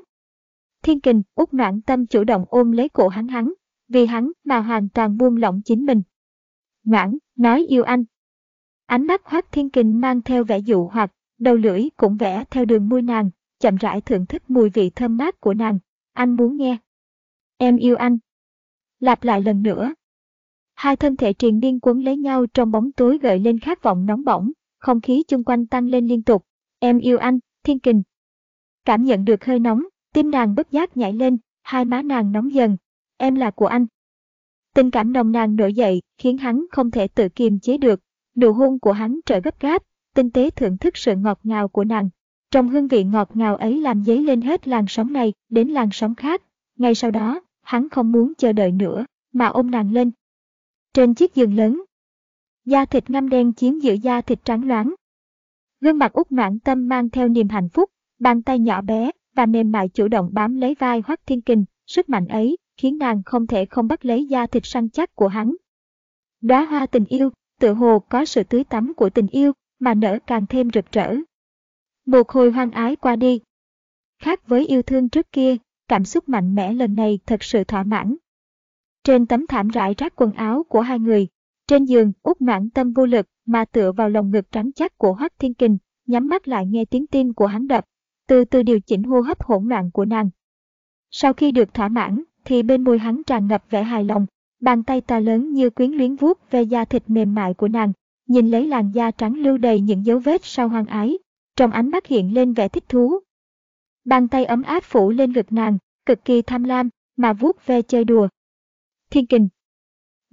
Thiên kình, út noạn tâm chủ động ôm lấy cổ hắn hắn, vì hắn mà hoàn toàn buông lỏng chính mình. Noãn, nói yêu anh. Ánh mắt hoác thiên kình mang theo vẻ dụ hoặc, đầu lưỡi cũng vẽ theo đường môi nàng, chậm rãi thưởng thức mùi vị thơm mát của nàng. Anh muốn nghe. Em yêu anh. Lặp lại lần nữa. Hai thân thể triền điên quấn lấy nhau trong bóng tối gợi lên khát vọng nóng bỏng, không khí chung quanh tăng lên liên tục. Em yêu anh, thiên kình. Cảm nhận được hơi nóng, tim nàng bất giác nhảy lên, hai má nàng nóng dần. Em là của anh. Tình cảm nồng nàn nổi dậy, khiến hắn không thể tự kiềm chế được, Nụ hôn của hắn trở gấp gáp, tinh tế thưởng thức sự ngọt ngào của nàng. Trong hương vị ngọt ngào ấy làm dấy lên hết làn sóng này đến làn sóng khác. Ngay sau đó, hắn không muốn chờ đợi nữa, mà ôm nàng lên. Trên chiếc giường lớn, da thịt ngăm đen chiếm giữa da thịt trắng loáng. Gương mặt út noãn tâm mang theo niềm hạnh phúc, bàn tay nhỏ bé và mềm mại chủ động bám lấy vai Hoắc Thiên Kình, sức mạnh ấy khiến nàng không thể không bắt lấy da thịt săn chắc của hắn. Đóa hoa tình yêu, tự hồ có sự tưới tắm của tình yêu mà nở càng thêm rực rỡ. Một hồi hoang ái qua đi. Khác với yêu thương trước kia, cảm xúc mạnh mẽ lần này thật sự thỏa mãn. Trên tấm thảm rải rác quần áo của hai người, trên giường út noãn tâm vô lực mà tựa vào lồng ngực trắng chắc của Hoắc Thiên Kình, nhắm mắt lại nghe tiếng tim của hắn đập, từ từ điều chỉnh hô hấp hỗn loạn của nàng. Sau khi được thỏa mãn, thì bên môi hắn tràn ngập vẻ hài lòng, bàn tay to lớn như quyến luyến vuốt ve da thịt mềm mại của nàng, nhìn lấy làn da trắng lưu đầy những dấu vết sau hoang ái, trong ánh mắt hiện lên vẻ thích thú. Bàn tay ấm áp phủ lên ngực nàng, cực kỳ tham lam, mà vuốt ve chơi đùa. Thiên kình.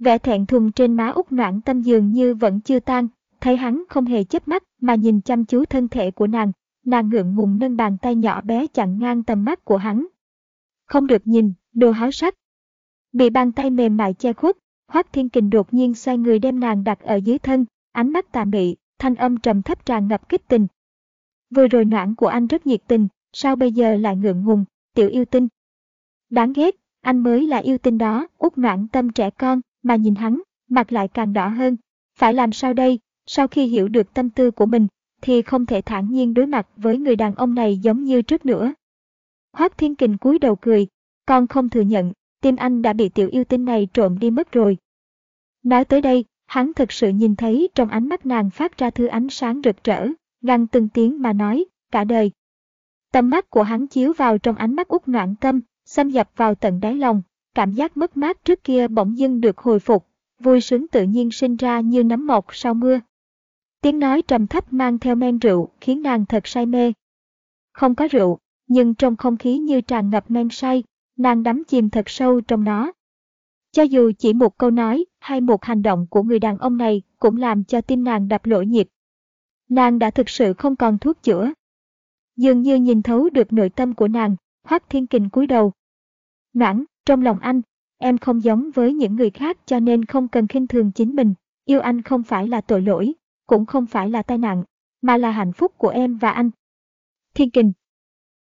Vẻ thẹn thùng trên má út noãn tâm dường như vẫn chưa tan, thấy hắn không hề chớp mắt mà nhìn chăm chú thân thể của nàng, nàng ngượng ngùng nâng bàn tay nhỏ bé chặn ngang tầm mắt của hắn. Không được nhìn, đồ háo sắc. Bị bàn tay mềm mại che khuất, Hoác Thiên Kình đột nhiên xoay người đem nàng đặt ở dưới thân, ánh mắt tà mị, thanh âm trầm thấp tràn ngập kích tình. Vừa rồi noãn của anh rất nhiệt tình, sao bây giờ lại ngượng ngùng, tiểu yêu tinh. Đáng ghét, anh mới là yêu tinh đó, út noãn tâm trẻ con, mà nhìn hắn, mặt lại càng đỏ hơn. Phải làm sao đây, sau khi hiểu được tâm tư của mình, thì không thể thản nhiên đối mặt với người đàn ông này giống như trước nữa. Hoác Thiên Kình cúi đầu cười, con không thừa nhận, tim anh đã bị tiểu yêu tinh này trộm đi mất rồi. Nói tới đây, hắn thực sự nhìn thấy trong ánh mắt nàng phát ra thứ ánh sáng rực rỡ, ngăn từng tiếng mà nói, cả đời. Tầm mắt của hắn chiếu vào trong ánh mắt út noạn tâm, xâm nhập vào tận đáy lòng, cảm giác mất mát trước kia bỗng dưng được hồi phục, vui sướng tự nhiên sinh ra như nấm mọc sau mưa. Tiếng nói trầm thấp mang theo men rượu khiến nàng thật say mê. Không có rượu, nhưng trong không khí như tràn ngập men say, nàng đắm chìm thật sâu trong nó. Cho dù chỉ một câu nói hay một hành động của người đàn ông này cũng làm cho tim nàng đập lỗ nhịp. Nàng đã thực sự không còn thuốc chữa. Dường như nhìn thấu được nội tâm của nàng, Hoắc Thiên Kình cúi đầu. Noãn, trong lòng anh, em không giống với những người khác cho nên không cần khinh thường chính mình. Yêu anh không phải là tội lỗi, cũng không phải là tai nạn, mà là hạnh phúc của em và anh. Thiên Kình,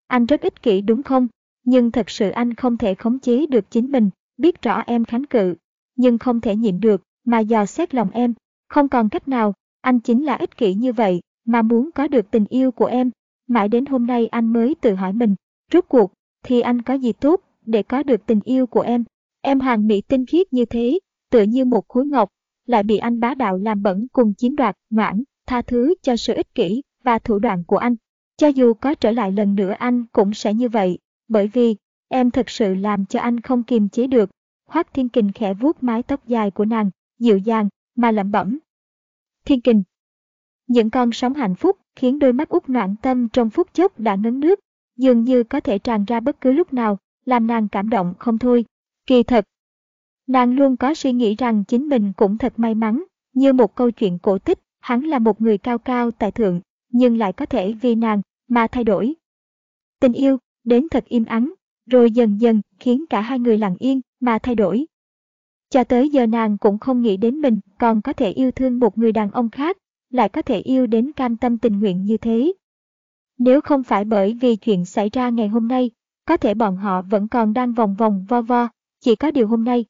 anh rất ích kỷ đúng không? Nhưng thật sự anh không thể khống chế được chính mình, biết rõ em kháng cự, nhưng không thể nhịn được, mà dò xét lòng em. Không còn cách nào, anh chính là ích kỷ như vậy, mà muốn có được tình yêu của em. Mãi đến hôm nay anh mới tự hỏi mình, rốt cuộc, thì anh có gì tốt để có được tình yêu của em. Em hàng mỹ tinh khiết như thế, tựa như một khối ngọc, lại bị anh bá đạo làm bẩn cùng chiếm đoạt, ngoãn, tha thứ cho sự ích kỷ và thủ đoạn của anh. Cho dù có trở lại lần nữa anh cũng sẽ như vậy, bởi vì em thật sự làm cho anh không kiềm chế được. Hoác Thiên Kình khẽ vuốt mái tóc dài của nàng, dịu dàng, mà lẩm bẩm. Thiên Kình. Những con sóng hạnh phúc khiến đôi mắt út noạn tâm trong phút chốc đã ngấn nước, dường như có thể tràn ra bất cứ lúc nào, làm nàng cảm động không thôi. Kỳ thật, nàng luôn có suy nghĩ rằng chính mình cũng thật may mắn, như một câu chuyện cổ tích, hắn là một người cao cao tại thượng, nhưng lại có thể vì nàng mà thay đổi. Tình yêu đến thật im ắng, rồi dần dần khiến cả hai người lặng yên mà thay đổi. Cho tới giờ nàng cũng không nghĩ đến mình còn có thể yêu thương một người đàn ông khác, lại có thể yêu đến cam tâm tình nguyện như thế. Nếu không phải bởi vì chuyện xảy ra ngày hôm nay, có thể bọn họ vẫn còn đang vòng vòng vo vo, chỉ có điều hôm nay.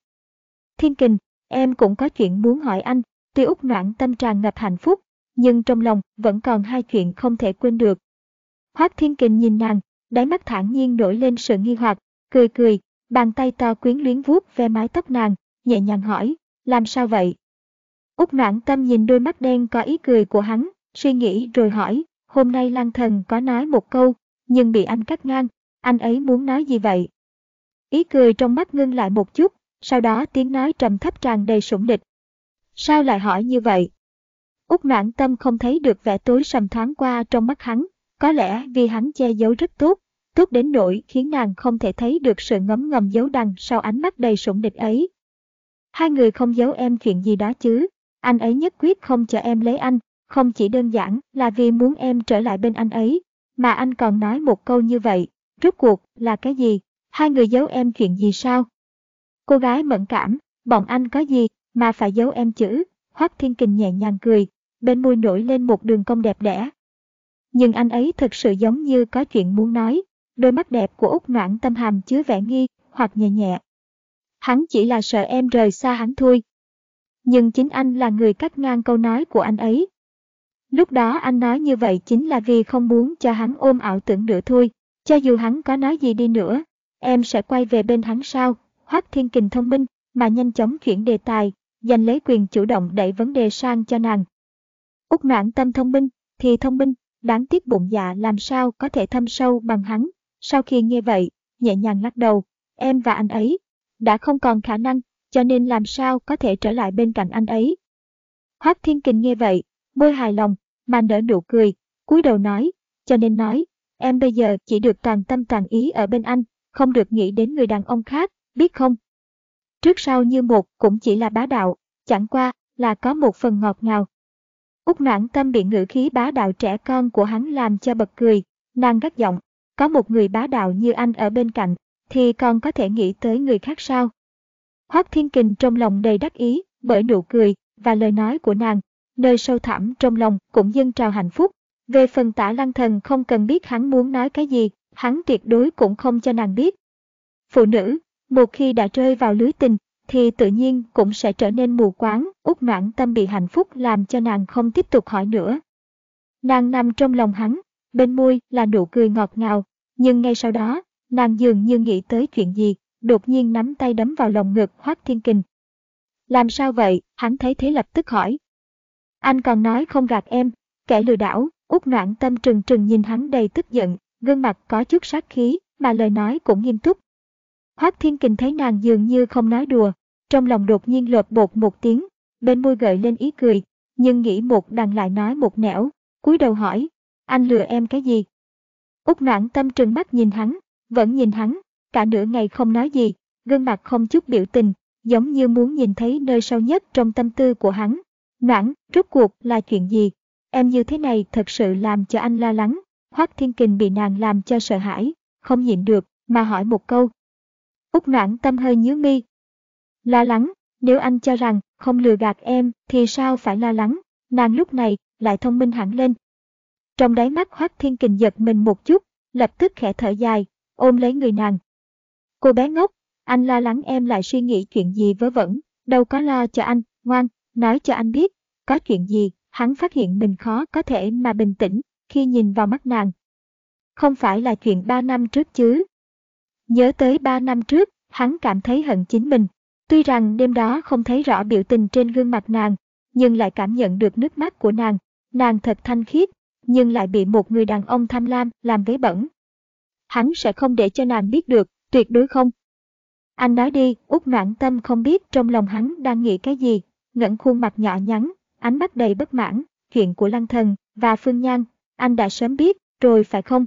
Thiên Kình, em cũng có chuyện muốn hỏi anh, tuy út noãn tâm tràn ngập hạnh phúc, nhưng trong lòng vẫn còn hai chuyện không thể quên được. Hoác Thiên Kình nhìn nàng, đáy mắt thản nhiên nổi lên sự nghi hoặc, cười cười, bàn tay to quyến luyến vuốt ve mái tóc nàng, nhẹ nhàng hỏi, làm sao vậy? Úc noãn tâm nhìn đôi mắt đen có ý cười của hắn, suy nghĩ rồi hỏi, hôm nay Lang Thần có nói một câu, nhưng bị anh cắt ngang, anh ấy muốn nói gì vậy? Ý cười trong mắt ngưng lại một chút, sau đó tiếng nói trầm thấp tràn đầy sủng địch. Sao lại hỏi như vậy? Úc noãn tâm không thấy được vẻ tối sầm thoáng qua trong mắt hắn, có lẽ vì hắn che giấu rất tốt, tốt đến nỗi khiến nàng không thể thấy được sự ngấm ngầm giấu đằng sau ánh mắt đầy sủng địch ấy. Hai người không giấu em chuyện gì đó chứ, Anh ấy nhất quyết không cho em lấy anh, không chỉ đơn giản là vì muốn em trở lại bên anh ấy, mà anh còn nói một câu như vậy, rốt cuộc là cái gì? Hai người giấu em chuyện gì sao? Cô gái mẫn cảm, bọn anh có gì mà phải giấu em chữ? Hoắc Thiên Kình nhẹ nhàng cười, bên môi nổi lên một đường cong đẹp đẽ. Nhưng anh ấy thật sự giống như có chuyện muốn nói, đôi mắt đẹp của Úc Noãn tâm hàm chứa vẻ nghi, hoặc nhẹ nhẹ. Hắn chỉ là sợ em rời xa hắn thôi. Nhưng chính anh là người cắt ngang câu nói của anh ấy. Lúc đó anh nói như vậy chính là vì không muốn cho hắn ôm ảo tưởng nữa thôi. Cho dù hắn có nói gì đi nữa, em sẽ quay về bên hắn sao? Hoắc Thiên Kình thông minh, mà nhanh chóng chuyển đề tài, giành lấy quyền chủ động đẩy vấn đề sang cho nàng. Úc noãn tâm thông minh, thì thông minh, đáng tiếc bụng dạ làm sao có thể thâm sâu bằng hắn. Sau khi nghe vậy, nhẹ nhàng lắc đầu, em và anh ấy đã không còn khả năng, cho nên làm sao có thể trở lại bên cạnh anh ấy. Hoác Thiên Kình nghe vậy, môi hài lòng, mà nở nụ cười, cúi đầu nói, cho nên nói, em bây giờ chỉ được toàn tâm toàn ý ở bên anh, không được nghĩ đến người đàn ông khác, biết không? Trước sau như một cũng chỉ là bá đạo, chẳng qua là có một phần ngọt ngào. Úc noãn tâm bị ngữ khí bá đạo trẻ con của hắn làm cho bật cười, nàng gắt giọng, có một người bá đạo như anh ở bên cạnh, thì còn có thể nghĩ tới người khác sao? Hoác Thiên Kình trong lòng đầy đắc ý bởi nụ cười và lời nói của nàng, nơi sâu thẳm trong lòng cũng dâng trào hạnh phúc. Về phần tả lăng thần không cần biết hắn muốn nói cái gì, hắn tuyệt đối cũng không cho nàng biết. Phụ nữ, một khi đã rơi vào lưới tình, thì tự nhiên cũng sẽ trở nên mù quáng, út noãn tâm bị hạnh phúc làm cho nàng không tiếp tục hỏi nữa. Nàng nằm trong lòng hắn, bên môi là nụ cười ngọt ngào, nhưng ngay sau đó, nàng dường như nghĩ tới chuyện gì, đột nhiên nắm tay đấm vào lòng ngực Hoác Thiên Kình. Làm sao vậy? Hắn thấy thế lập tức hỏi. Anh còn nói không gạt em, kẻ lừa đảo, út noãn tâm trừng trừng nhìn hắn đầy tức giận, gương mặt có chút sát khí, mà lời nói cũng nghiêm túc. Hoác Thiên Kình thấy nàng dường như không nói đùa, trong lòng đột nhiên lột bột một tiếng, bên môi gợi lên ý cười, nhưng nghĩ một đằng lại nói một nẻo, cúi đầu hỏi, anh lừa em cái gì? Úc noãn tâm trừng mắt nhìn hắn, vẫn nhìn hắn, cả nửa ngày không nói gì, gương mặt không chút biểu tình, giống như muốn nhìn thấy nơi sâu nhất trong tâm tư của hắn. Noãn, rốt cuộc là chuyện gì? Em như thế này thật sự làm cho anh lo lắng. Hoác Thiên Kình bị nàng làm cho sợ hãi, không nhịn được, mà hỏi một câu. Úc noãn tâm hơi nhíu mi. Lo lắng, nếu anh cho rằng không lừa gạt em thì sao phải lo lắng, nàng lúc này lại thông minh hẳn lên. Trong đáy mắt Hoác Thiên Kình giật mình một chút, lập tức khẽ thở dài, ôm lấy người nàng. Cô bé ngốc, anh lo lắng em lại suy nghĩ chuyện gì vớ vẩn, đâu có lo cho anh, ngoan, nói cho anh biết, có chuyện gì, hắn phát hiện mình khó có thể mà bình tĩnh khi nhìn vào mắt nàng. Không phải là chuyện ba năm trước chứ. Nhớ tới ba năm trước, hắn cảm thấy hận chính mình. Tuy rằng đêm đó không thấy rõ biểu tình trên gương mặt nàng, nhưng lại cảm nhận được nước mắt của nàng. Nàng thật thanh khiết, nhưng lại bị một người đàn ông tham lam làm vấy bẩn. Hắn sẽ không để cho nàng biết được, tuyệt đối không. Anh nói đi, út noãn tâm không biết trong lòng hắn đang nghĩ cái gì, ngẩng khuôn mặt nhỏ nhắn, ánh mắt đầy bất mãn, chuyện của lăng thần và phương nhan, anh đã sớm biết, rồi phải không?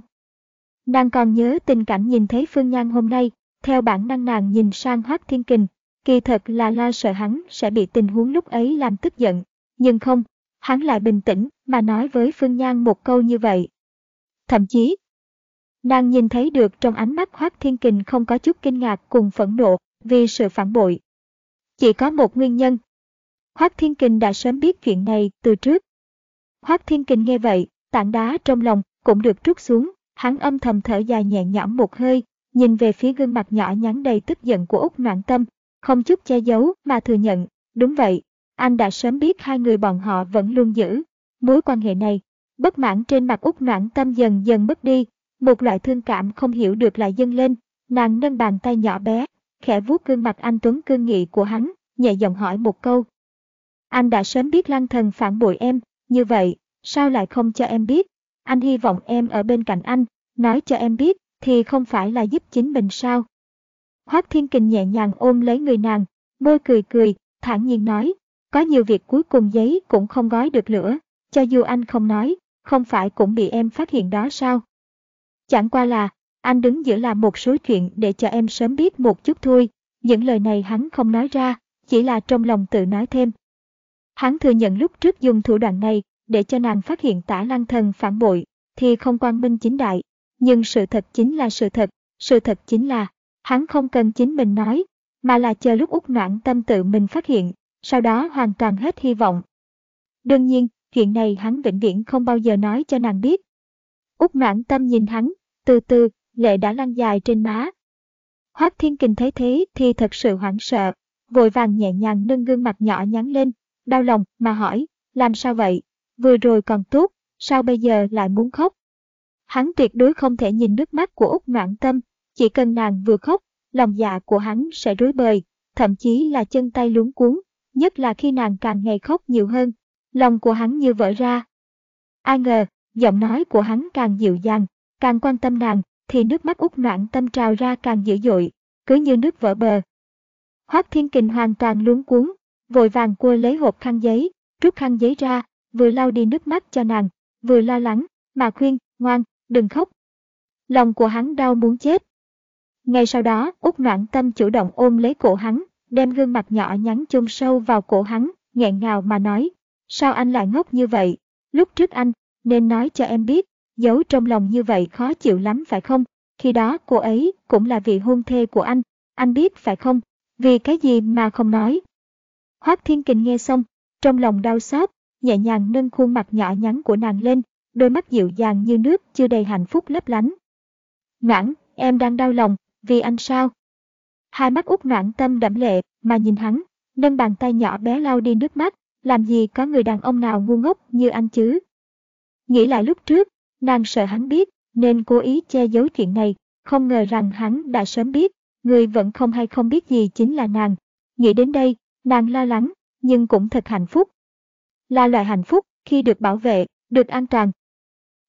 Nàng còn nhớ tình cảnh nhìn thấy phương nhan hôm nay, theo bản năng nàng nhìn sang hoác thiên kình, kỳ thật là lo sợ hắn sẽ bị tình huống lúc ấy làm tức giận, nhưng không, hắn lại bình tĩnh mà nói với phương nhan một câu như vậy. Thậm chí, Nàng nhìn thấy được trong ánh mắt Hoác Thiên Kình không có chút kinh ngạc cùng phẫn nộ vì sự phản bội. Chỉ có một nguyên nhân. Hoác Thiên Kình đã sớm biết chuyện này từ trước. Hoác Thiên Kình nghe vậy, tảng đá trong lòng cũng được trút xuống, hắn âm thầm thở dài nhẹ nhõm một hơi, nhìn về phía gương mặt nhỏ nhắn đầy tức giận của Úc Noãn Tâm, không chút che giấu mà thừa nhận, đúng vậy, anh đã sớm biết hai người bọn họ vẫn luôn giữ mối quan hệ này. Bất mãn trên mặt Úc Noãn Tâm dần dần mất đi, một loại thương cảm không hiểu được lại dâng lên, nàng nâng bàn tay nhỏ bé, khẽ vuốt gương mặt anh Tuấn cương nghị của hắn, nhẹ giọng hỏi một câu. Anh đã sớm biết lăng thần phản bội em, như vậy, sao lại không cho em biết? Anh hy vọng em ở bên cạnh anh, nói cho em biết, thì không phải là giúp chính mình sao? Hoác Thiên Kình nhẹ nhàng ôm lấy người nàng, môi cười cười, thản nhiên nói, có nhiều việc cuối cùng giấy cũng không gói được lửa, cho dù anh không nói, không phải cũng bị em phát hiện đó sao? Chẳng qua là, anh đứng giữa làm một số chuyện để cho em sớm biết một chút thôi. Những lời này hắn không nói ra, chỉ là trong lòng tự nói thêm. Hắn thừa nhận lúc trước dùng thủ đoạn này để cho nàng phát hiện tả lăng thần phản bội, thì không quan minh chính đại. Nhưng sự thật chính là sự thật, sự thật chính là, hắn không cần chính mình nói, mà là chờ lúc út noãn tâm tự mình phát hiện, sau đó hoàn toàn hết hy vọng. Đương nhiên, chuyện này hắn vĩnh viễn không bao giờ nói cho nàng biết. Út noãn tâm nhìn hắn, từ từ, lệ đã lăn dài trên má. Hoác Thiên Kình thấy thế thì thật sự hoảng sợ, vội vàng nhẹ nhàng nâng gương mặt nhỏ nhắn lên, đau lòng mà hỏi, làm sao vậy? Vừa rồi còn tốt, sao bây giờ lại muốn khóc? Hắn tuyệt đối không thể nhìn nước mắt của Úc Noãn Tâm, chỉ cần nàng vừa khóc, lòng dạ của hắn sẽ rối bời, thậm chí là chân tay luống cuốn, nhất là khi nàng càng ngày khóc nhiều hơn, lòng của hắn như vỡ ra. Ai ngờ, giọng nói của hắn càng dịu dàng, càng quan tâm nàng, thì nước mắt út noạn tâm trào ra càng dữ dội, cứ như nước vỡ bờ. Hoác Thiên Kình hoàn toàn luống cuốn, vội vàng cua lấy hộp khăn giấy, rút khăn giấy ra, vừa lau đi nước mắt cho nàng, vừa lo lắng, mà khuyên, ngoan, đừng khóc. Lòng của hắn đau muốn chết. Ngay sau đó, út Noãn tâm chủ động ôm lấy cổ hắn, đem gương mặt nhỏ nhắn chôn sâu vào cổ hắn, nghẹn ngào mà nói, sao anh lại ngốc như vậy, lúc trước anh, nên nói cho em biết, giấu trong lòng như vậy khó chịu lắm phải không? Khi đó cô ấy cũng là vị hôn thê của anh, anh biết phải không? Vì cái gì mà không nói? Hoác Thiên Kình nghe xong, trong lòng đau xót, nhẹ nhàng nâng khuôn mặt nhỏ nhắn của nàng lên, đôi mắt dịu dàng như nước chưa đầy hạnh phúc lấp lánh. Noãn, em đang đau lòng, vì anh sao? Hai mắt út noãn tâm đẫm lệ mà nhìn hắn, nâng bàn tay nhỏ bé lau đi nước mắt, làm gì có người đàn ông nào ngu ngốc như anh chứ? Nghĩ lại lúc trước, Nàng sợ hắn biết, nên cố ý che giấu chuyện này, không ngờ rằng hắn đã sớm biết, người vẫn không hay không biết gì chính là nàng. Nghĩ đến đây, nàng lo lắng, nhưng cũng thật hạnh phúc. Là loại hạnh phúc khi được bảo vệ, được an toàn.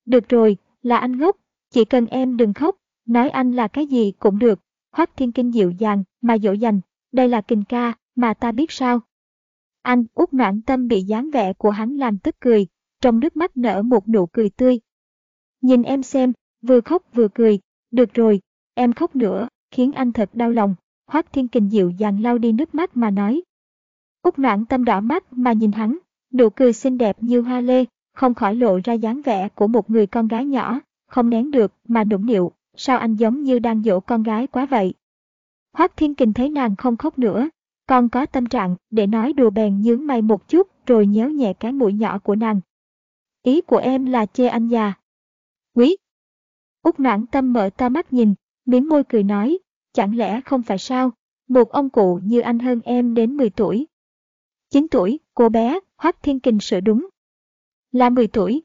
Được rồi, là anh ngốc, chỉ cần em đừng khóc, nói anh là cái gì cũng được. Hoắc Thiên Kinh dịu dàng mà dỗ dành, đây là kinh ca mà ta biết sao. Anh út noãn tâm bị dáng vẻ của hắn làm tức cười, trong nước mắt nở một nụ cười tươi, Nhìn em xem, vừa khóc vừa cười, được rồi, em khóc nữa, khiến anh thật đau lòng. Hoác Thiên Kình dịu dàng lau đi nước mắt mà nói. Úc noãn tâm đỏ mắt mà nhìn hắn, nụ cười xinh đẹp như hoa lê, không khỏi lộ ra dáng vẻ của một người con gái nhỏ, không nén được mà nũng nịu, sao anh giống như đang dỗ con gái quá vậy. Hoác Thiên Kình thấy nàng không khóc nữa, còn có tâm trạng để nói đùa bèn nhướng mày một chút rồi nhéo nhẹ cái mũi nhỏ của nàng. Ý của em là chê anh già, Quý! Úc noãn tâm mở to mắt nhìn, miếng môi cười nói, chẳng lẽ không phải sao, một ông cụ như anh hơn em đến 10 tuổi. 9 tuổi, cô bé, Hoác Thiên Kình sửa đúng. Là 10 tuổi.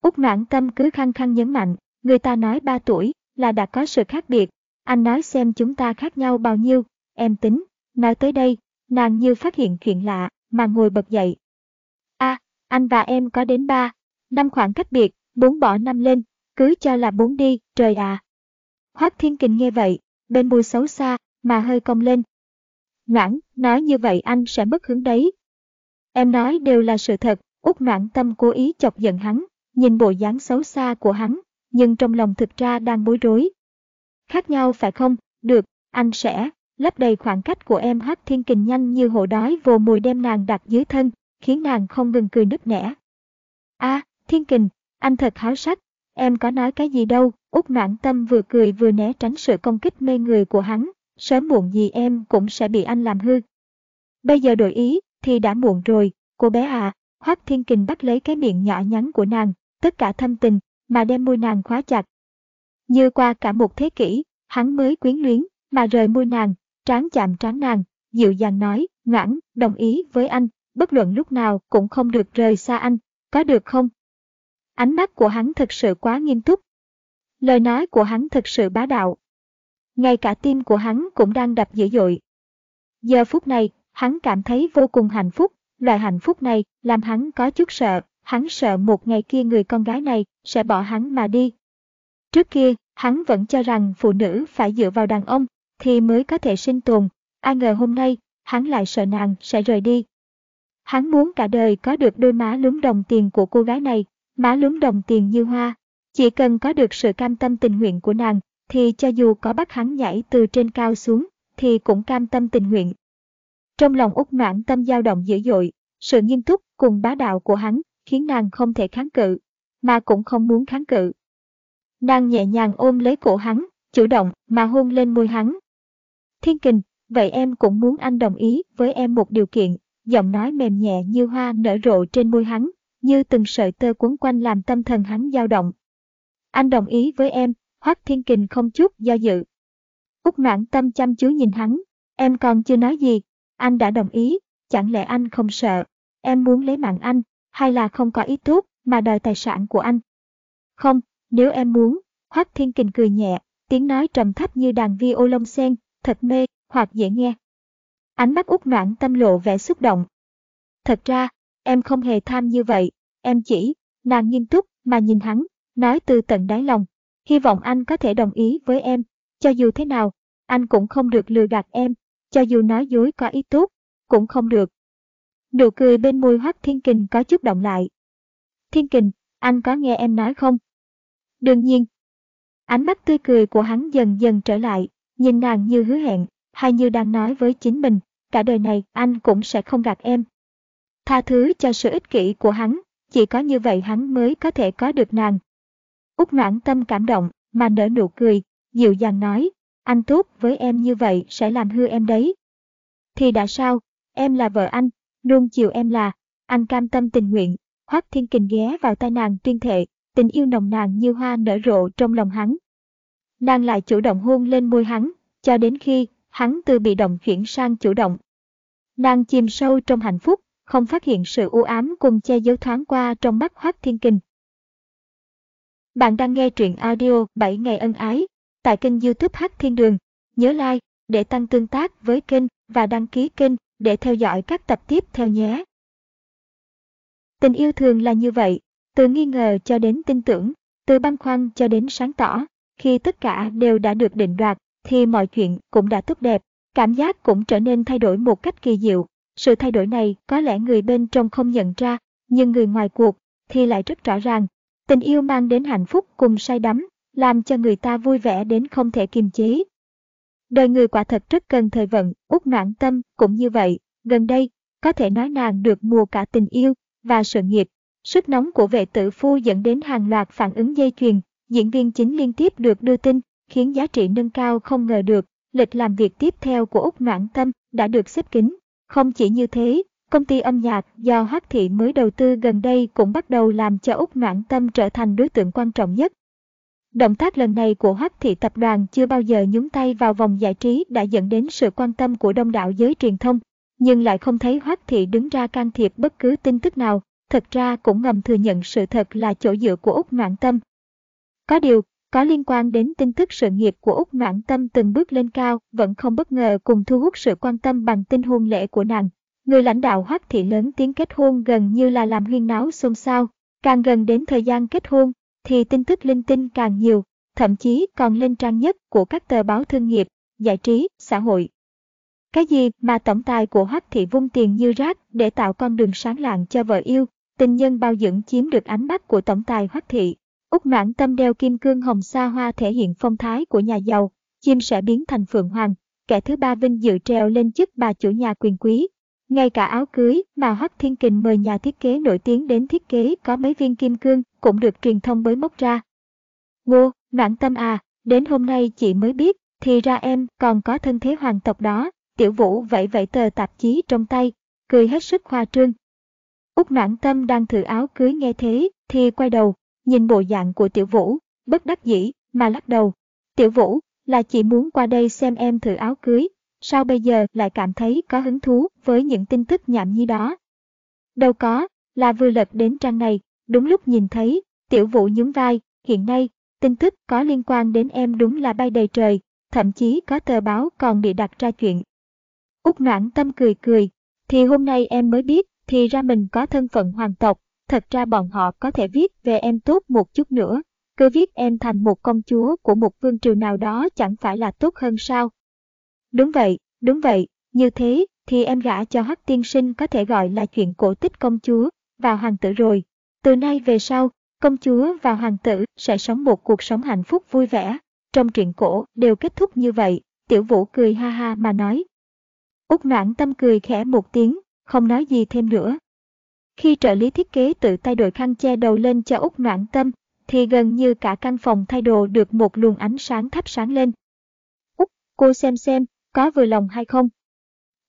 Úc noãn tâm cứ khăng khăng nhấn mạnh, người ta nói 3 tuổi là đã có sự khác biệt, anh nói xem chúng ta khác nhau bao nhiêu, em tính, nói tới đây, nàng như phát hiện chuyện lạ, mà ngồi bật dậy. a à, anh và em có đến 3, năm khoảng cách biệt, bốn bỏ năm lên, cứ cho là bốn đi, trời à. Hoác Thiên Kình nghe vậy, bên mùi xấu xa, mà hơi cong lên. Noãn, nói như vậy anh sẽ mất hứng đấy. Em nói đều là sự thật, út noãn tâm cố ý chọc giận hắn, nhìn bộ dáng xấu xa của hắn, nhưng trong lòng thực ra đang bối rối. Khác nhau phải không? Được, anh sẽ lấp đầy khoảng cách của em hát Thiên Kình nhanh như hổ đói vồ mùi đem nàng đặt dưới thân, khiến nàng không ngừng cười nứt nẻ. A, Thiên Kình, anh thật háo sắc, em có nói cái gì đâu, út noãn tâm vừa cười vừa né tránh sự công kích mê người của hắn, sớm muộn gì em cũng sẽ bị anh làm hư. Bây giờ đổi ý, thì đã muộn rồi, cô bé à, Hoác Thiên Kình bắt lấy cái miệng nhỏ nhắn của nàng, tất cả thâm tình, mà đem môi nàng khóa chặt. Như qua cả một thế kỷ, hắn mới quyến luyến, mà rời môi nàng, trán chạm trán nàng, dịu dàng nói, ngoãn, đồng ý với anh, bất luận lúc nào cũng không được rời xa anh, có được không? Ánh mắt của hắn thật sự quá nghiêm túc. Lời nói của hắn thật sự bá đạo. Ngay cả tim của hắn cũng đang đập dữ dội. Giờ phút này, hắn cảm thấy vô cùng hạnh phúc. Loại hạnh phúc này làm hắn có chút sợ. Hắn sợ một ngày kia người con gái này sẽ bỏ hắn mà đi. Trước kia, hắn vẫn cho rằng phụ nữ phải dựa vào đàn ông thì mới có thể sinh tồn. Ai ngờ hôm nay, hắn lại sợ nàng sẽ rời đi. Hắn muốn cả đời có được đôi má lúm đồng tiền của cô gái này má lúm đồng tiền như hoa. Chỉ cần có được sự cam tâm tình nguyện của nàng, thì cho dù có bắt hắn nhảy từ trên cao xuống, thì cũng cam tâm tình nguyện. Trong lòng út noãn tâm dao động dữ dội, Sự nghiêm túc cùng bá đạo của hắn khiến nàng không thể kháng cự, mà cũng không muốn kháng cự. Nàng nhẹ nhàng ôm lấy cổ hắn, chủ động mà hôn lên môi hắn. Thiên kình, vậy em cũng muốn anh đồng ý với em một điều kiện, giọng nói mềm nhẹ như hoa nở rộ trên môi hắn, như từng sợi tơ cuốn quanh làm tâm thần hắn dao động. Anh đồng ý với em, Hoắc Thiên Kình không chút do dự. Úc noãn tâm chăm chú nhìn hắn, em còn chưa nói gì, anh đã đồng ý, chẳng lẽ anh không sợ, em muốn lấy mạng anh, hay là không có ý tốt mà đòi tài sản của anh? Không, nếu em muốn, Hoắc Thiên Kình cười nhẹ, tiếng nói trầm thấp như đàn vi ô lông sen, thật mê, hoặc dễ nghe. Ánh mắt út noãn tâm lộ vẻ xúc động. Thật ra, em không hề tham như vậy, em chỉ, nàng nghiêm túc mà nhìn hắn, nói từ tận đáy lòng. Hy vọng anh có thể đồng ý với em, cho dù thế nào, anh cũng không được lừa gạt em, cho dù nói dối có ý tốt, cũng không được. Nụ cười bên môi Hoắc Thiên Kình có chút động lại. Thiên Kình, anh có nghe em nói không? Đương nhiên. Ánh mắt tươi cười của hắn dần dần trở lại, nhìn nàng như hứa hẹn, hay như đang nói với chính mình, cả đời này anh cũng sẽ không gạt em. Tha thứ cho sự ích kỷ của hắn, chỉ có như vậy hắn mới có thể có được nàng. Úc noãn tâm cảm động, mà nở nụ cười, dịu dàng nói, anh tốt với em như vậy sẽ làm hư em đấy. Thì đã sao, em là vợ anh, luôn chiều em là, anh cam tâm tình nguyện, Hoắc Thiên Kình ghé vào tai nàng tuyên thệ, tình yêu nồng nàn như hoa nở rộ trong lòng hắn. Nàng lại chủ động hôn lên môi hắn, cho đến khi hắn từ bị động chuyển sang chủ động. Nàng chìm sâu trong hạnh phúc, không phát hiện sự u ám cùng che giấu thoáng qua trong mắt Hoắc Thiên Kình. Bạn đang nghe truyện audio 7 ngày ân ái tại kênh youtube Hát Thiên Đường. Nhớ like để tăng tương tác với kênh và đăng ký kênh để theo dõi các tập tiếp theo nhé. Tình yêu thường là như vậy, từ nghi ngờ cho đến tin tưởng, từ băn khoăn cho đến sáng tỏ, khi tất cả đều đã được định đoạt, thì mọi chuyện cũng đã tốt đẹp, cảm giác cũng trở nên thay đổi một cách kỳ diệu. Sự thay đổi này có lẽ người bên trong không nhận ra, nhưng người ngoài cuộc thì lại rất rõ ràng. Tình yêu mang đến hạnh phúc cùng say đắm, làm cho người ta vui vẻ đến không thể kiềm chế. Đời người quả thật rất cần thời vận, út noãn tâm cũng như vậy. Gần đây, có thể nói nàng được mùa cả tình yêu và sự nghiệp. Sức nóng của vệ tử phu dẫn đến hàng loạt phản ứng dây chuyền, diễn viên chính liên tiếp được đưa tin, khiến giá trị nâng cao không ngờ được. Lịch làm việc tiếp theo của Úc Noãn Tâm đã được xếp kín. Không chỉ như thế, công ty âm nhạc do Hắc Thị mới đầu tư gần đây cũng bắt đầu làm cho Úc Noãn Tâm trở thành đối tượng quan trọng nhất. Động tác lần này của Hắc Thị tập đoàn chưa bao giờ nhúng tay vào vòng giải trí đã dẫn đến sự quan tâm của đông đảo giới truyền thông, nhưng lại không thấy Hắc Thị đứng ra can thiệp bất cứ tin tức nào, thật ra cũng ngầm thừa nhận sự thật là chỗ dựa của Úc Noãn Tâm. Có điều, có liên quan đến tin tức sự nghiệp của Úc Noãn Tâm từng bước lên cao, vẫn không bất ngờ cùng thu hút sự quan tâm bằng tin hôn lễ của nàng. Người lãnh đạo Hoắc Thị lớn tiếng kết hôn gần như là làm huyên náo xôn xao. Càng gần đến thời gian kết hôn, thì tin tức linh tinh càng nhiều, thậm chí còn lên trang nhất của các tờ báo thương nghiệp, giải trí, xã hội. Cái gì mà tổng tài của Hoắc Thị vung tiền như rác để tạo con đường sáng lạng cho vợ yêu, tình nhân bao dưỡng chiếm được ánh mắt của tổng tài Hoắc Thị. Úc noãn tâm đeo kim cương hồng sa hoa thể hiện phong thái của nhà giàu, chim sẽ biến thành phượng hoàng, kẻ thứ ba vinh dự treo lên chức bà chủ nhà quyền quý. Ngay cả áo cưới mà Hắc Thiên Kình mời nhà thiết kế nổi tiếng đến thiết kế có mấy viên kim cương cũng được truyền thông mới móc ra. Ngô, noãn tâm à, đến hôm nay chị mới biết, thì ra em còn có thân thế hoàng tộc đó. Tiểu Vũ vẫy vẫy tờ tạp chí trong tay, cười hết sức khoa trương. Úc noãn tâm đang thử áo cưới nghe thế, thì quay đầu, nhìn bộ dạng của Tiểu Vũ, bất đắc dĩ, mà lắc đầu. Tiểu Vũ, là chị muốn qua đây xem em thử áo cưới, sao bây giờ lại cảm thấy có hứng thú với những tin tức nhảm nhí đó? Đâu có, là vừa lật đến trang này, đúng lúc nhìn thấy, Tiểu Vũ nhún vai, hiện nay, tin tức có liên quan đến em đúng là bay đầy trời, thậm chí có tờ báo còn bị đặt ra chuyện. Úc noãn tâm cười cười, thì hôm nay em mới biết, thì ra mình có thân phận hoàng tộc, thật ra bọn họ có thể viết về em tốt một chút nữa, cứ viết em thành một công chúa của một vương triều nào đó chẳng phải là tốt hơn sao. Đúng vậy, đúng vậy, như thế thì em gả cho hắc tiên sinh có thể gọi là chuyện cổ tích công chúa và hoàng tử rồi. Từ nay về sau, công chúa và hoàng tử sẽ sống một cuộc sống hạnh phúc vui vẻ. Trong truyện cổ đều kết thúc như vậy, tiểu vũ cười ha ha mà nói. Úc noãn tâm cười khẽ một tiếng, không nói gì thêm nữa. Khi trợ lý thiết kế tự tay đội khăn che đầu lên cho Úc Noãn Tâm, thì gần như cả căn phòng thay đồ được một luồng ánh sáng thắp sáng lên. Úc, cô xem xem, có vừa lòng hay không?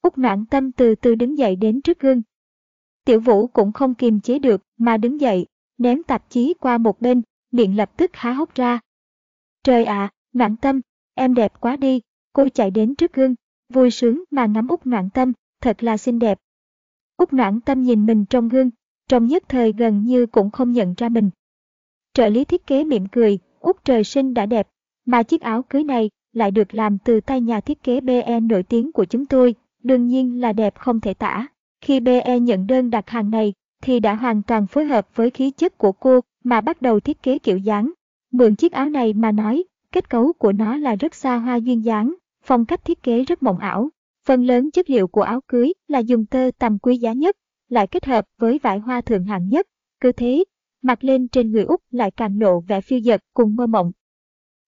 Úc Noãn Tâm từ từ đứng dậy đến trước gương. Tiểu Vũ cũng không kiềm chế được mà đứng dậy, ném tạp chí qua một bên, miệng lập tức há hốc ra. Trời ạ, à, Noãn Tâm, em đẹp quá đi, cô chạy đến trước gương, vui sướng mà ngắm Úc Noãn Tâm, thật là xinh đẹp. Úc Noãn Tâm nhìn mình trong gương, trong nhất thời gần như cũng không nhận ra mình. Trợ lý thiết kế mỉm cười, Úc trời sinh đã đẹp, mà chiếc áo cưới này lại được làm từ tay nhà thiết kế BE nổi tiếng của chúng tôi, đương nhiên là đẹp không thể tả. Khi BE nhận đơn đặt hàng này, thì đã hoàn toàn phối hợp với khí chất của cô mà bắt đầu thiết kế kiểu dáng. Mượn chiếc áo này mà nói, kết cấu của nó là rất xa hoa duyên dáng, phong cách thiết kế rất mộng ảo. Phần lớn chất liệu của áo cưới là dùng tơ tầm quý giá nhất, lại kết hợp với vải hoa thượng hạng nhất. Cứ thế, mặc lên trên người Úc lại càng lộ vẻ phiêu dật cùng mơ mộng.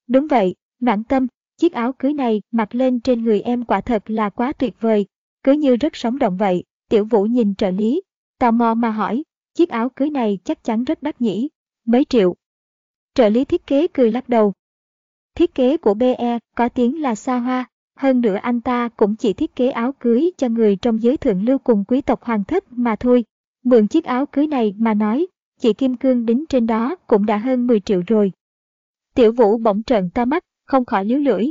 Đúng vậy, noãn tâm, chiếc áo cưới này mặc lên trên người em quả thật là quá tuyệt vời, cứ như rất sống động vậy. Tiểu Vũ nhìn trợ lý, tò mò mà hỏi, chiếc áo cưới này chắc chắn rất đắt nhỉ, mấy triệu. Trợ lý thiết kế cười lắc đầu. Thiết kế của BE có tiếng là xa hoa, hơn nữa anh ta cũng chỉ thiết kế áo cưới cho người trong giới thượng lưu cùng quý tộc hoàng thất mà thôi. Mượn chiếc áo cưới này mà nói, chị Kim Cương đính trên đó cũng đã hơn 10 triệu rồi. Tiểu Vũ bỗng trợn to mắt, không khỏi liếu lưỡi.